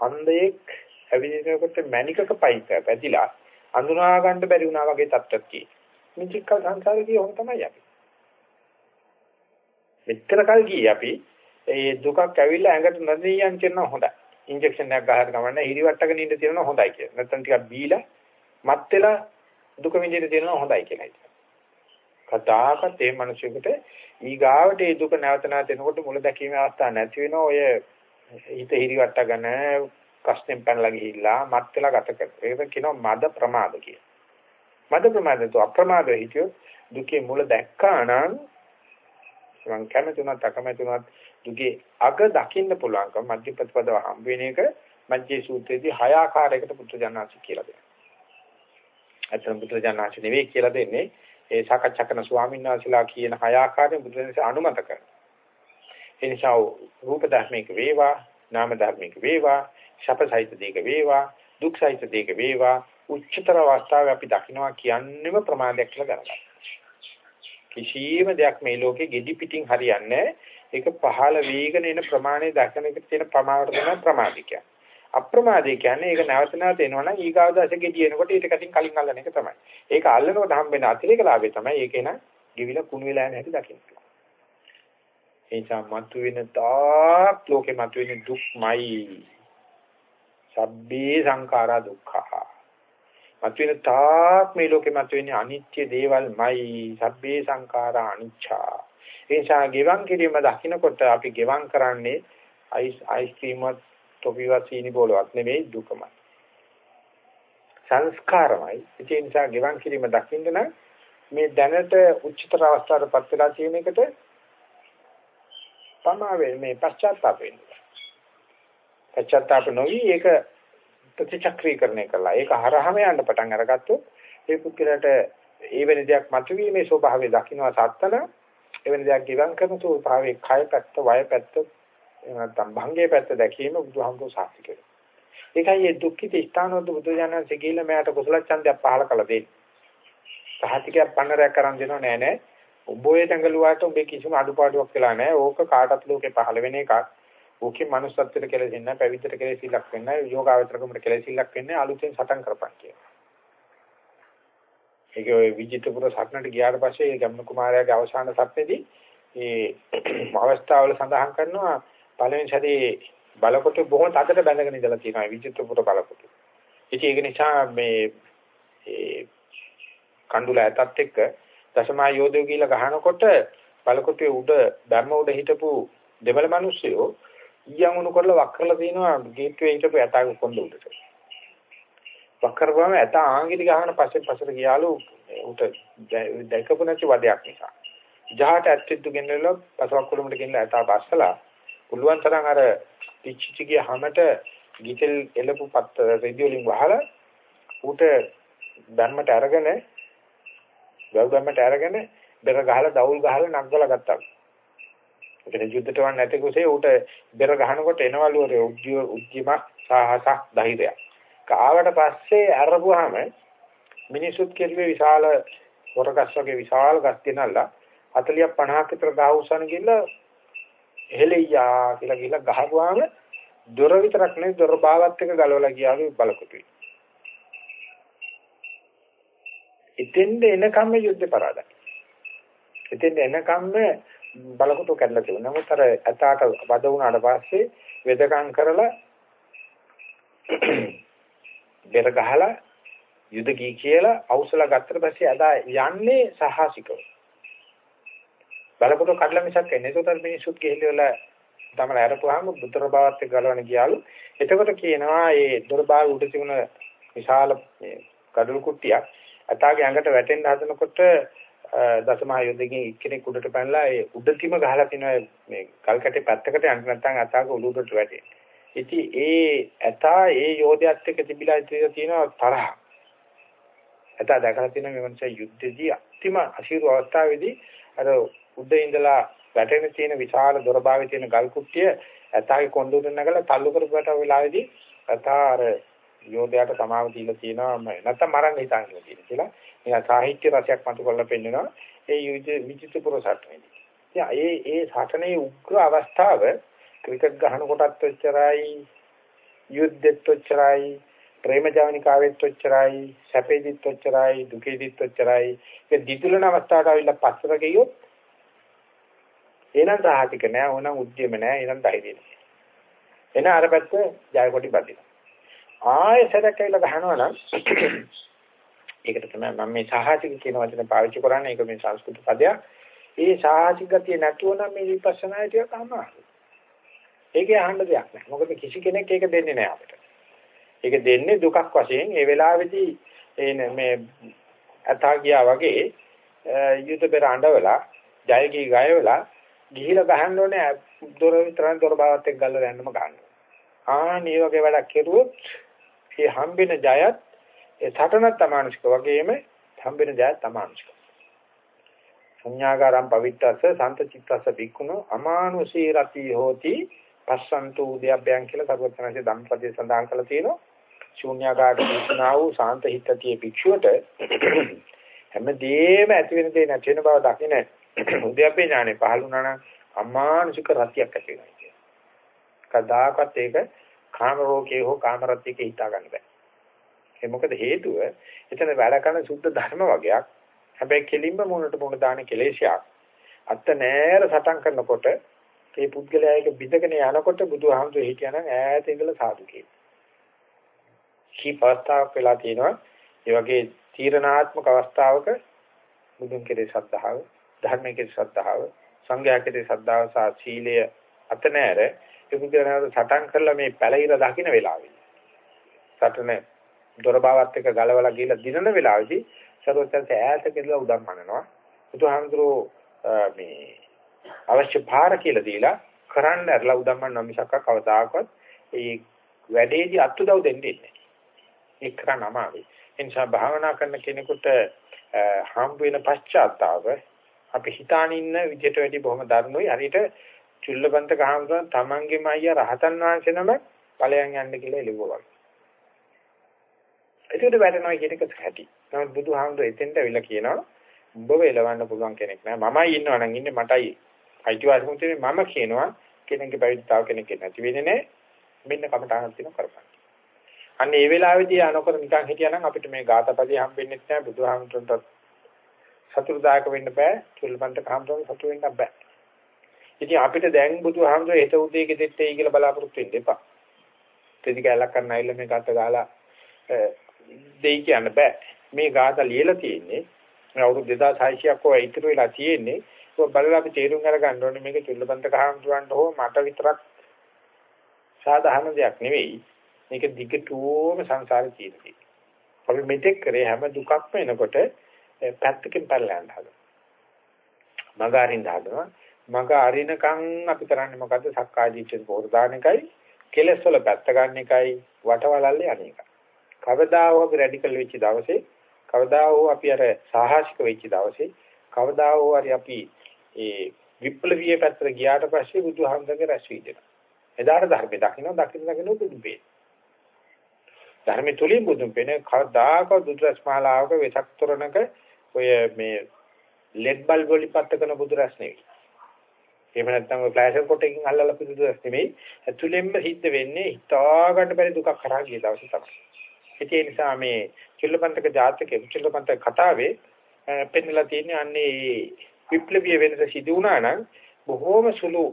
අන්ධයෙක් ඇවිදිනකොට මණිකක පයික පැදිලා අඳුනා ගන්න බැරි වුණා වගේ තත්ත්වයක් තියෙනවා. මේ චික්ක සංසාරේ කිය හොම තමයි අපි. මෙච්චර කල් ගියේ අපි ඒ දුකක් ඇවිල්ලා ඇඟට නොදියන් කියන හොඳයි. ඉන්ජෙක්ෂන් එකක් ගහලා ගමන්න හිරිවට්ටගෙන ඉන්න තියෙනවා හොඳයි කියලා. නැත්නම් ටිකක් බීලා මත් වෙලා දුක විඳින්න තියෙනවා හොඳයි කියලා හිතනවා. කතාකත් ඒ මිනිසෙකුට ඊගාවට ඒ දුක නැවත නැවත එනකොට මුල දැකීමේ අවස්ථාවක් නැති වෙනවා. ඔය හිත හිරිවට්ටගෙන ප්‍රශ්නෙන් පැනලා ගිහිල්ලා මත් වෙලා ගත කරනවා. ඒක කියනවා මද ප්‍රමාද කියලා. මද ප්‍රමාදතු අප්‍රමාදව හිටියොත් දුකේ මුල දැක්කා නම් මං කැමති උනත් අකමැති උනත් දුකේ අග දකින්න පුළුවන්කම මධ්‍ය ප්‍රතිපදාව හම්බ වෙන එක මජ්ජේ සූත්‍රයේදී හය ආකාරයකට පුත්‍රජානනාචි කියලා දෙනවා. අතන පුත්‍රජානනාචි නෙවෙයි කියලා දෙන්නේ ඒ සාකච්ඡා කරන ස්වාමීන් වහන්සේලා කියන හය ආකාරයෙන් බුදුරජාණන්සේ අනුමත කරනවා. ඒ නිසා රූප ධර්මික වේවා, නාම ධර්මික වේවා, ශපසහිත දෙක වේවා, දුක්සහිත දෙක වේවා, උච්චතර අවස්ථාවේ අපි දකින්නවා කියන්නේම ප්‍රමාදයක් කියලා ගන්නවා. කිසියම් දෙයක් මේ ලෝකේ gedi පිටින් හරියන්නේ ඒක පහළ වීගෙන එන ප්‍රමාණය දක්වන එකට තියෙන ප්‍රමාණයට තමයි ප්‍රමාදී කියන්නේ. අප්‍රමාදී කියන්නේ ඒක නැවත නැවත එනවනම් ඊගාව දශකෙදී එනකොට ඊට කටින් කලින් අල්ලන එක තමයි. ඒක අල්ලනකොට හම්බෙන අතිරේක ලාභය තමයි ඒකේ න ගිවිලා කුණු වෙලා යන හැටි දකින්න. ඒ නිසා මතුවෙන තාක් ලෝකේ මතුවෙන දුක්මයි. සබ්බේ සංඛාරා දුක්ඛා. මතුවෙන තාක් මේ ලෝකේ මතුවෙන අනිත්‍ය දේවල්මයි. සබ්බේ සංඛාරා අනිච්චා. ඒ නිසා ගෙවන් කිරීම දකින්නකොට අපි ගෙවන් කරන්නේ අයිස් අයිස්ක්‍රීම්වත් තොපිවත් සීනි බෝලවත් නෙමෙයි දුකමයි. සංස්කාරමයි. ඒ නිසා ගෙවන් කිරීම දකින්න නම් මේ දැනට උච්චතර අවස්ථාවටපත් වෙලා තියෙන එකට පමාවේ මේ පශ්චාත්තාප වෙන්න. පශ්චාත්තාප නොවි ඒක ප්‍රතිචක්‍රීකරණය කළා. ඒක හරහම යන්න පටන් අරගත්තොත් ඒ පුද්ගලයාට ඒ වෙන දෙයක් මතුවීමේ ස්වභාවය දකින්න සත්තන එවැනි දෙයක් ගිවන් කරන ස්වභාවයේ කය පැත්ත, වය පැත්ත, එහෙම නැත්නම් භංගේ පැත්ත දැකීම බුදුහාමුදුරුවෝ සාක්ෂි කරනවා. ඒකයි මේ දුක්ඛිත ස්ථානවල බුදුජානන්සේ ගිහිල්ලා මෙයාට කුසල ඡන්දයක් පහල කළ දෙන්නේ. සහතිකයක් පන්නරයක් කරන් දෙනව නෑ නෑ. ඔබ ඔය දඟලුවාට ඔබේ කිසිම අඩුපාඩුවක් වෙලා නෑ. ඕක කාටත් ලෝකේ පහළ වෙන එකක්. ඕකේ manussත්වයට කෙලෙසින්න නැහැ, පැවිද්දට කෙලෙසිලක් වෙන්නේ නැහැ, යෝගාවචරකමට කෙලෙසිලක් වෙන්නේ අලුතෙන් සටන් කරපන් කියලා. ඒක ඔය විජිතපුර සත්නට ගියාට පස්සේ ඒ ගම්ම කුමාරයාගේ අවසාන සත්‍යදී ඒ (clears throat) අවස්ථාවල සඳහන් කරනවා පළවෙනි සැරේ බලකොට බොහොම තදට බැඳගෙන ඉඳලා තියෙනවා විජිතපුර බලකොට. ඉතින් ඒක නිසා මේ ඒ කණ්ඩුල ඇතත් එක්ක දශමා යෝධයෝ කියලා ගහනකොට බලකොටේ උඩ ධර්ම උඩ හිටපු දෙමළ මිනිස්සුયો ඊයන් උණු කරලා වක් කරලා තිනවා ගේට්වේ හිටපු ඇතාගේ කොන්ද උඩට. වක් කරපුවම ඇතා ආංගිලි ගහන පස්සේ පස්සට ගියාලු උට දැකපු නැති වදයක් නිසා. ජහට ඇත්තෙද්දු ගෙන්නලා පසවක් කුළුමට ගෙන්නලා ඇතා බස්සලා පුළුවන් තරම් අර පිච්චිචිගේ හැමත ගිතෙල් එලපු පත් රෙදි වලින් වහලා ඌට ධර්මයට අරගෙන වැව් ධර්මයට අරගෙන බෙර ගහලා දවුල් ගහලා නග්ගලා ගත්තා. ඒකට යුද්ධට වන් නැති කුසේ ඌට බෙර ගහනකොට එනවලු අර උද්‍යම සාහසක් ධෛර්යයක්. කාවට පස්සේ අරපුවාම මිනිසුත් කෙරුවේ විශාල හොරගස් වගේ විශාල ගස් දෙනල්ලා 40 50ක විතර ගහ උස්සන ගිහලා එහෙලෙයියා කියලා ගිහලා ගහපුවාම දොර විතරක් නෙවෙයි දොර බාවත් එක ගලවලා ගියාලු බලකොටුයි. ඉතින්ද එනකම්ම යුද්ධ පරාදයි. ඉතින්ද එනකම්ම බලකොටු කැඩලා තිබුණා. නමුත් අර ඇතාට වද වුණාට පස්සේ වෙදකම් කරලා (clears throat) බෙර ගහලා යුද කී කියලා අවසල ගත්තට පස්සේ අදා යන්නේ සහසිකව. බලකොට කඩලා මිසක් එන්නේ. ඒකට මිනිස්සුත් ගිහිල්ලා තමයි අරපුවාම බුතර බවත් එක්ක ගලවන ගියාලු. එතකොට කියනවා මේ දොරබාව උඩ තිබුණ විශාල මේ කඩළු කුට්ටියක් අතාගේ ඇඟට වැටෙන්න හදනකොට දසමහා යුද්ධයෙන් එක්කෙනෙක් උඩට පැනලා ඒ උඩතිම ගහලා තිනවා මේ කල් කැටේ පැත්තකට යන්න නැත්නම් අතාගේ ඔලුවට වැටේ. ඉතින් ඒ ඇතා ඒ යෝධයත් එක්ක තිබිලා තියෙන තරහ. ඇතා දැකලා තියෙන මේ මනුස්සය යුද්ධදී අතිම අශීරු අවස්ථාවේදී අර උඩ ඉඳලා වැටෙන තියෙන විශාල දොරබාවේ තියෙන ගල් කුට්ටිය ඇතාගේ කොණ්ඩුවට නැගලා තල්ලු කරපුවට වෙලාවේදී ඇතා අර යෝධයාට සමාව දීලා තියෙනවා නැත්තම් මරන්න හිතාගෙන තියෙන කියලා. නිකන් සාහිත්‍ය රසයක් මතු කරලා පෙන්නනවා. ඒ යුද්ධ විචිත්‍ර පුරසට්ටමේදී. ඉතින් ඒ ඒ සාසනයේ උග්‍ර අවස්ථාව ක්‍රිකට් ගහන කොටත් ඔච්චරයි යුද්ධෙත් ඔච්චරයි ප්‍රේම ජවනිකාවෙත් ඔච්චරයි සැපේදිත් ඔච්චරයි දුකේදිත් ඔච්චරයි ඒ දිතුලන අවස්ථාවට ආවිල්ලා පස්සට ගියොත් එනං සාහතික නෑ ඕනම් උද්‍යම නෑ එනං ධෛර්යය නෑ. එන අර පැත්ත ජය කොටි බදින ආයෙ සරක් කියලා ගහනවා නම් (clears throat) ඒකට තමයි මම මේ සාහතික කියන වචනේ පාවිච්චි කරන්නේ. ඒක මේ සංස්කෘත පදයක්. ඒ සාහතික ගතිය නැතුව නම් මේ විපස්සනාය ටික අමාරුයි. ඒකේ අහන්න දෙයක් නැහැ මොකද කිසි කෙනෙක් ඒක දෙන්නේ නැහැ අපිට. ඒක දෙන්නේ දුකක් වශයෙන්. ඒ වෙලාවේදී ඒ මේ අතා ගියා වගේ යුද පෙර අඬවලා ජය කී ගයවලා ගිහිලා ගහන්න ඕනේ දොර විතරක් දොර බාවත් එක්ක ගල්ල යන්නම ගන්න. ආ මේ වගේ වැඩක් කෙරුවොත් මේ හම්බෙන ජයත් ඒ සටනත් අමානුෂික වගේම හම්බෙන ජයත් අමානුෂික. සංඥාගාරම් පවිත්තස්ස සන්තචිත්තස්ස බික්කුණෝ අමානුෂී රති හෝති පස්සන්තු උද්‍යප්පයන් කියලා සර්වඥාන්සේ ධම්පදේ සඳහන් කරලා තියෙනවා. ශූන්‍යාකාරට දේශනා වූ සාන්ත හිතතිය භික්ෂුවට (clears throat) හැමදේම ඇති වෙන දේ නැති වෙන බව දකින්න (clears throat) උද්‍යප්පේ ඥානෙ පහළ වුණා නම් අමානුෂික රතියක් ඇති වෙනවා කියන්නේ. කදාකත් ඒක කාම රෝගයේ හෝ කාම රතියක හිතා ගන්න බෑ. ඒ මොකද හේතුව එතන වැඩ කරන සුද්ධ ධර්ම වගේක්. හැබැයි කෙලින්ම මොනට මොන දාන කෙලේශයක්. අත්ත නෑර සටන් කරනකොට ඒ පුද්ගලයා එක බිඳගෙන යනකොට බුදුහාමුදුරේ හිටියානම් ඈත ඉඳලා සාදු කියනවා. කීප අවස්ථාවක් වෙලා තියෙනවා. ඒ වගේ තීරණාත්මක අවස්ථාවක බුදුන් කෙරේ ශ්‍රද්ධාව, ධර්මයේ කෙරේ ශ්‍රද්ධාව, සංඝයා කෙරේ ශ්‍රද්ධාව සහ සීලය අතනෑර ඒ පුද්ගලයාට සටන් කරලා මේ පැලිර දකින්න වෙලාවෙයි. සටන දොරබාවත් එක ගලවලා ගිහලා දිනන වෙලාවේදී සර්වත්‍යන්ත ඈත කියලා උදම් මනනවා. බුදුහාමුදුරෝ මේ අවශ්‍ය භාර කියලා දීලා කරන්න ඇරලා උදම් මනන මිසක් කවදාකවත් ඒ වැඩේදී අත්උදව් දෙන්නේ නැහැ. ඒක කරන්න අමාරුයි. ඒ නිසා භාවනා කරන කෙනෙකුට හම්බ වෙන පශ්චාත්තාව අපි හිතාන ඉන්න විදිහට වැඩි බොහොම දරුණුයි. හරියට චුල්ලබන්ත ගහමුදුන් තමන්ගේම අයියා රහතන් වහන්සේ නම ඵලයන් යන්න කියලා එළුවා වගේ. ඒකට වැටෙනවා කියන එක ඇති. නමුත් බුදුහාමුදුරේ එතෙන්ට අවිලා කියනවා උඹව එලවන්න පුළුවන් කෙනෙක් නෑ. මමයි ඉන්නවා නම් ඉන්නේ මටයි. අයිතිවාසිකම් තියෙන්නේ මම කියනවා කෙනෙක්ගේ පැවිදිතාව කෙනෙක් නැති වෙන්නේ නෑ. මෙන්න කමටහනක් තියෙන කරපන්. අන්න ඒ වෙලාවේදී අනකර නිකන් හිටියානම් අපිට මේ ගාතපදේ හම්බෙන්නේ නැහැ බුදුහාමුදුරන්ට සතුටුදායක වෙන්න බෑ. චුල්ලපන්ත කාමරම් සතුටු වෙන්න බෑ. ඉතින් අපිට දැන් බුදුහාමුදුරේ හිත උදේ ගෙදෙට්ටේ කියලා බලාපොරොත්තු වෙන්න එපා. තෙදි කැලක් කරන්න ඇවිල්ලා මේ ගත ගාලා දෙයි කියන්න බෑ. මේ ගාත ලියලා තියෙන්නේ මේ අවුරුදු 2600ක් ඔය ඉතුරු වෙලා තියෙන්නේ. ඒක බලලා අපි තේරුම් අරගන්න ඕනේ මේක චුල්ලපන්ත කාමරන්ට හෝ මට විතරක් සාධාරණ දෙයක් නෙවෙයි. මේක දිගටම සංසාරේ තියෙනවා. අපි මෙතෙක් කරේ හැම දුකක්ම එනකොට පැත්තකින් පැනලා යන්න හදනවා. මග අරින්න හදනවා. මග අරිනකන් අපි කරන්නේ මොකද්ද? සක්කාය දිට්ඨිය පොරදාන එකයි, කෙලස් වල පැත්ත ගන්න එකයි, වටවලල්ලේ අනේකයි. කවදා හෝ අපි රැඩිකල් වෙච්ච දවසේ, කවදා හෝ අපි අර සාහසික වෙච්ච දවසේ, කවදා හෝ අපි ඒ විප්ලවීය පැත්තට ගියාට පස්සේ බුදුහාමුදුරගේ රැස් වී දෙනවා. එදාට ධර්මය දකින්න දකින්න දකින්න බුදු වේ. ධර්ම තුලින් බුදුන් පෙනේ කවදාකවත් දුද්‍රස් මාලාවක වෙසක් තොරණක ඔය මේ ලෙඩ් බල්බ් වලින් පත්ත කරන බුදුරස් නෙවෙයි. එහෙම නැත්නම් ඔය ෆ්ලෑෂර් කොටකින් අල්ලලා පිදුරස් නෙවෙයි. ඇතුළෙන්ම සිද්ධ වෙන්නේ හිතා ගන්න බැරි දුකක් කරා ගිය දවසේ තමයි. ඒ නිසා මේ චිල්ලපන්තක ජාතකයේ චිල්ලපන්තක කතාවේ පෙන්නලා තියෙන්නේ අන්නේ විප්ලවීය වෙනස සිදු වුණා නම් බොහෝම සුළු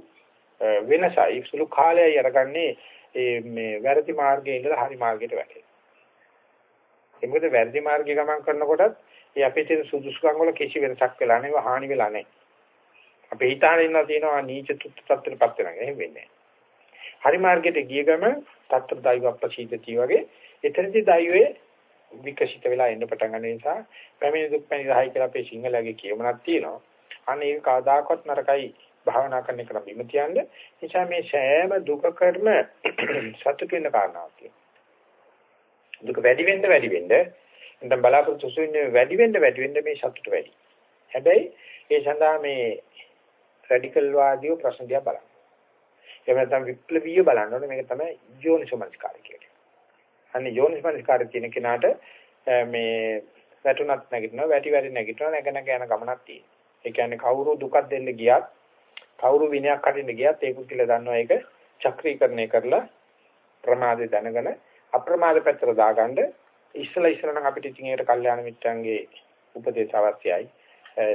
වෙනසයි සුළු කාලයයි අරගන්නේ ඒ මේ වැරදි මාර්ගයේ ඉඳලා හරි මාර්ගයට වැටෙනවා. ඒ මොකද වැරදි මාර්ගයේ ගමන් කරනකොටත් ඒ අපේ තියෙන සුදුසුකම් වල කිසි වෙනසක් වෙලා නැහැ, හානි වෙලා නැහැ. අපේ හිතාන ඉන්නවා තියෙනවා නීච තුත් තත්ත්වයටපත් වෙනවා. එහෙම වෙන්නේ නැහැ. හරි මාර්ගයට ගිය ගම තත්ත්ව දෛව අප්‍රසීදති වගේ එතනදී දෛවයේ විකසිත වෙලා එන්න පටන් ගන්න නිසා පැමිණි දුක් පැණි රහයි කියලා අපේ සිංහලයේ කියමනක් තියෙනවා. අන්න ඒක කවදාකවත් නරකයි භාවනා කරන එක නම් බිම තියන්නේ. නිසා මේ සෑම දුකකටම (clears throat) සතුට වෙන කාරණාවක් තියෙනවා. දුක වැඩි වෙන්න වැඩි වෙන්න නැත්නම් බලාපොරොත්තු වෙන්නේ වැඩි වෙන්න වැඩි වෙන්න මේ සතුට වැඩි. හැබැයි ඒ සඳහා මේ රැඩිකල් වාදියෝ ප්‍රශ්න දිහා බලන්න. එහෙම නැත්නම් විප්ලවීය බලන්න ඕනේ මේක තමයි යෝනිසමස්කාරය කියන්නේ. අන්නේ යෝනිසමස්කාරය කියන කෙනාට මේ වැටුණත් නැගිටිනවා වැටි වැටි නැගිටිනවා නැග නැග යන ගමනක් තියෙනවා. ඒ කියන්නේ කවුරු දුකක් දෙන්න ගියත් කවුරු විනයක් හදින්න ගියත් ඒක කියලා දන්නවා ඒක චක්‍රීකරණය කරලා ප්‍රමාදේ දැනගෙන අප්‍රමාද පැත්තට දාගන්න ඉස්සලා ඉස්සලා නම් අපිට ඉතින් ඒකට කල්යාණ මිත්‍රන්ගේ උපදේශ අවශ්‍යයි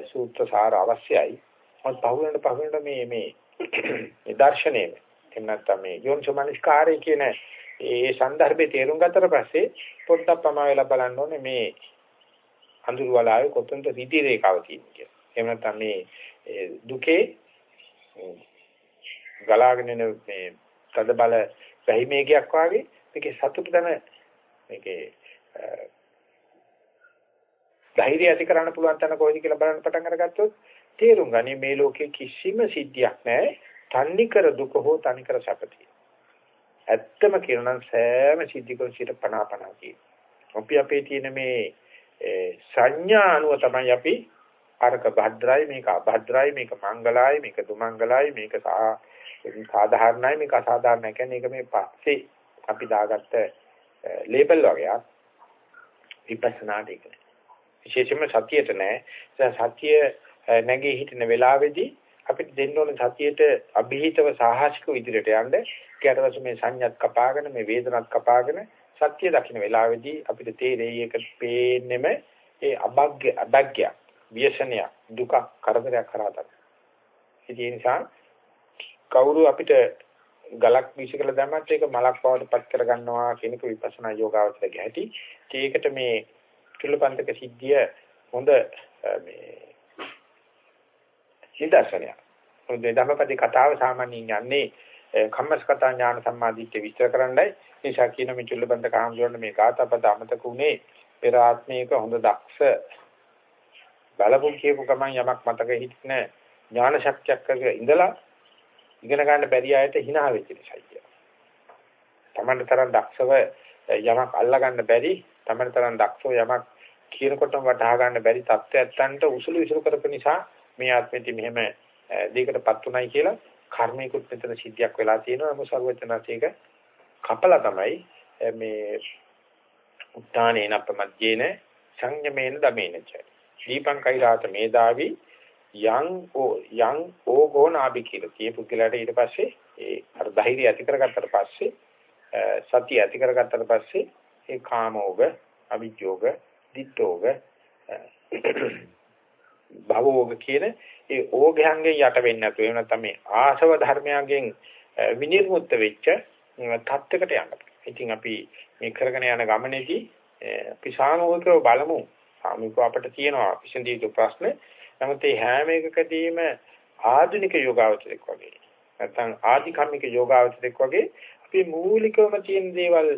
සූත්‍ර සාර අවශ්‍යයි මොකද පහුවෙනට පහුවෙනට මේ මේ දර්ශනයේ එහෙම නැත්නම් මේ යෝනිසමනිස්කාරය කියන ඒ સંદર્ભේ තේරුම් ගත්තට පස්සේ පොඩ්ඩක් පමා වෙලා බලන්න ඕනේ මේ අඳුරු වලාවේ කොතනද රිදි රේඛාව තියෙන්නේ කියලා. එහෙම නැත්නම් මේ දුකේ ගලාගෙන එන මේ තද බල වැහිමේගයක් වාගේ මේකේ සතුට දැන මේකේ ධෛර්යය ඇති කරන්න පුළුවන් තැන කොයිද කියලා බලන්න පටන් අරගත්තොත් තේරුම් ගනි මේ ලෝකේ කිසිම සිද්ධියක් නැහැ තන්නිකර දුක හෝ තනිකර සැපතිය. ඇත්තම කියනනම් සෑම සිද්ධියකම 50 50 තියෙනවා. අපි අපේ තියෙන මේ සංඥා අනුව තමයි අපි අරක භද්‍රයි මේක අභද්‍රයි මේක මංගලයි මේක දුමංගලයි මේක සාධාරණයි මේක අසාධාරණයි කියන්නේ ඒක මේ පස්සේ අපි දාගත්ත ලේබල් වගේක් විපස්සනාට ඒක විශේෂයෙන්ම සතියට නෑ සතිය නැගී හිටින වෙලාවේදී අපිට දෙන්න ඕන සතියට અભිහිතව සාහසිකව ඉදිරියට යන්න ඊට පස්සේ මේ සංඥාත් කපාගෙන මේ වේදනත් කපාගෙන සත්‍ය දකින්න වෙලාවේදී අපිට තේරෙයි ඒක පේන්නෙම ඒ අභග්ය අභග්ය ව්‍යසනය දුක කරදරයක් කරා තමයි. ඒ නිසා කවුරු අපිට ගලක් විශ්කල දැම්මත් ඒක මලක් බවට පත් කර ගන්නවා කියන එක විපස්සනා යෝගාවචරයේ ඇති. ඒකට මේ චුල්ලපන්තක සිද්ධිය හොඳ මේ නිදර්ශනයක්. මොකද ධම්මපදේ කතාව සාමාන්‍යයෙන් යන්නේ කම්මස්කතා ඥාන සම්මාදිට්ඨිය විස්තර කරන්නයි නිසා කියන මේ චුල්ලබන්ද කාමජෝන්න මේ ගාතපද අමතක උනේ පෙර ආත්මයක හොඳ දක්ෂ බලපු කියපු ගමන් යමක් මතක හිටින ඥාන ශක්තියක් කරගෙන ඉඳලා ඉගෙන ගන්න බැරි අයට hina වෙච්ච නිසා කිය. තමන්ට තරම් දක්ෂව යමක් අල්ලා ගන්න බැරි තමන්ට තරම් දක්ෂව යමක් කියනකොටම වටහා ගන්න බැරි තත්ත්වයන්ට උසුළු විසුළු කරපු නිසා මේ ආත්මෙදි මෙහෙම දෙයකටපත් උනායි කියලා කර්මයකුත් මෙතන සිද්ධියක් වෙලා තියෙනවා නමුත් සර්වඥාසේක කපලා තමයි මේ උත්තානේන අපමද්යේන සංයමේන දමේනච දීපං කෛරාත මේදාවි යං ඕ යං ඕගෝ නාභි කියලා කිය පුද්ගලයාට ඊට පස්සේ ඒ අර ධෛර්යය ඇති කරගත්තට පස්සේ සතිය ඇති කරගත්තට පස්සේ ඒ කාමෝග අවිජ්ජෝග දිත්තෝග භවෝග කියන ඒ ඕගයන්ගෙන් යට වෙන්නේ නැතුව එහෙම නැත්නම් මේ ආසව ධර්මයන්ගෙන් විනිර්මුක්ත වෙච්ච තත්යකට යන්න. ඉතින් අපි මේ කරගෙන යන ගමනේදී අපි සාමූහිකව බලමු. සාමූහිකව අපිට තියෙනවා විසඳිය යුතු ප්‍රශ්න. නමුත් මේ හැම එකකදීම ආධුනික යෝගාවචරයක් වගේ නැත්නම් ආධිකම්මික යෝගාවචරයක් වගේ අපි මූලිකවම තියෙන දේවල්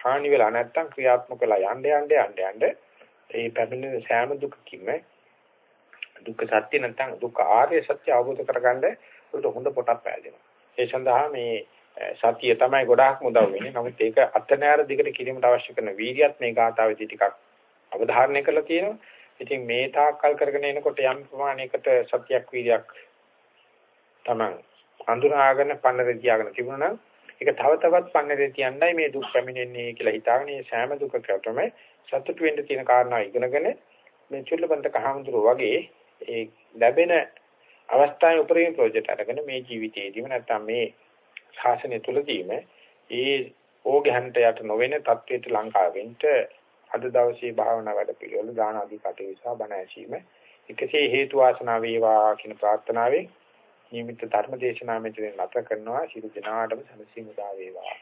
හානි වෙලා නැත්නම් ක්‍රියාත්මක වෙලා යන්න යන්න යන්න යන්න ඒ පැමිණෙන සෑම දුකකින්ම දුක්ඛ සත්‍ය නැත්නම් දුක්ඛ ආර්ය සත්‍ය අවබෝධ කරගන්න උඩට හොඳ පොටක් පැහැදෙනවා. ඒ සඳහා මේ සතිය තමයි ගොඩාක් උදව් වෙන්නේ. නමුත් ඒක අත්නෑර දිගට කිරීමට අවශ්‍ය කරන වීර්යයත් මේ ගාථාවේදී ටිකක් අවධාරණය කරලා තියෙනවා. ඉතින් මේ තාක්කල් කරගෙන එනකොට යම් ප්‍රමාණයකට සතියක් වීර්යක් තමන් අඳුනාගෙන පන්නරේ තියාගෙන තිබුණා නම් ඒක තව තවත් පන්නරේ තියන්නයි මේ දුක් පැමිණෙන්නේ කියලා හිතාගෙන මේ සෑම දුකකටම සතුට වෙන්න තියෙන කාරණා ඉගෙනගෙන මේ චුල්ලබන්ත කහඳුර වගේ ඒ ලැබෙන අවස්ථාවේ උපරිම ප්‍රොජෙක්ට් අරගෙන මේ ජීවිතේදීම නැත්තම් මේ ශාසනය තුලදීම ඒ ඕගහන්ට යට නොවන තත්වයට ලංකාවෙන්ට අද දවසේ භාවනා වැඩ පිළිවෙල දාන ආදී කටයුතු සහ බණ ඇසීම. එකසේ හේතු වාසනා වේවා කියන ප්‍රාර්ථනාවෙන් නියමිත ධර්ම දේශනාව මෙතන නැත කරනවා. ශිරු දිනාටම සනසිමු දා වේවා.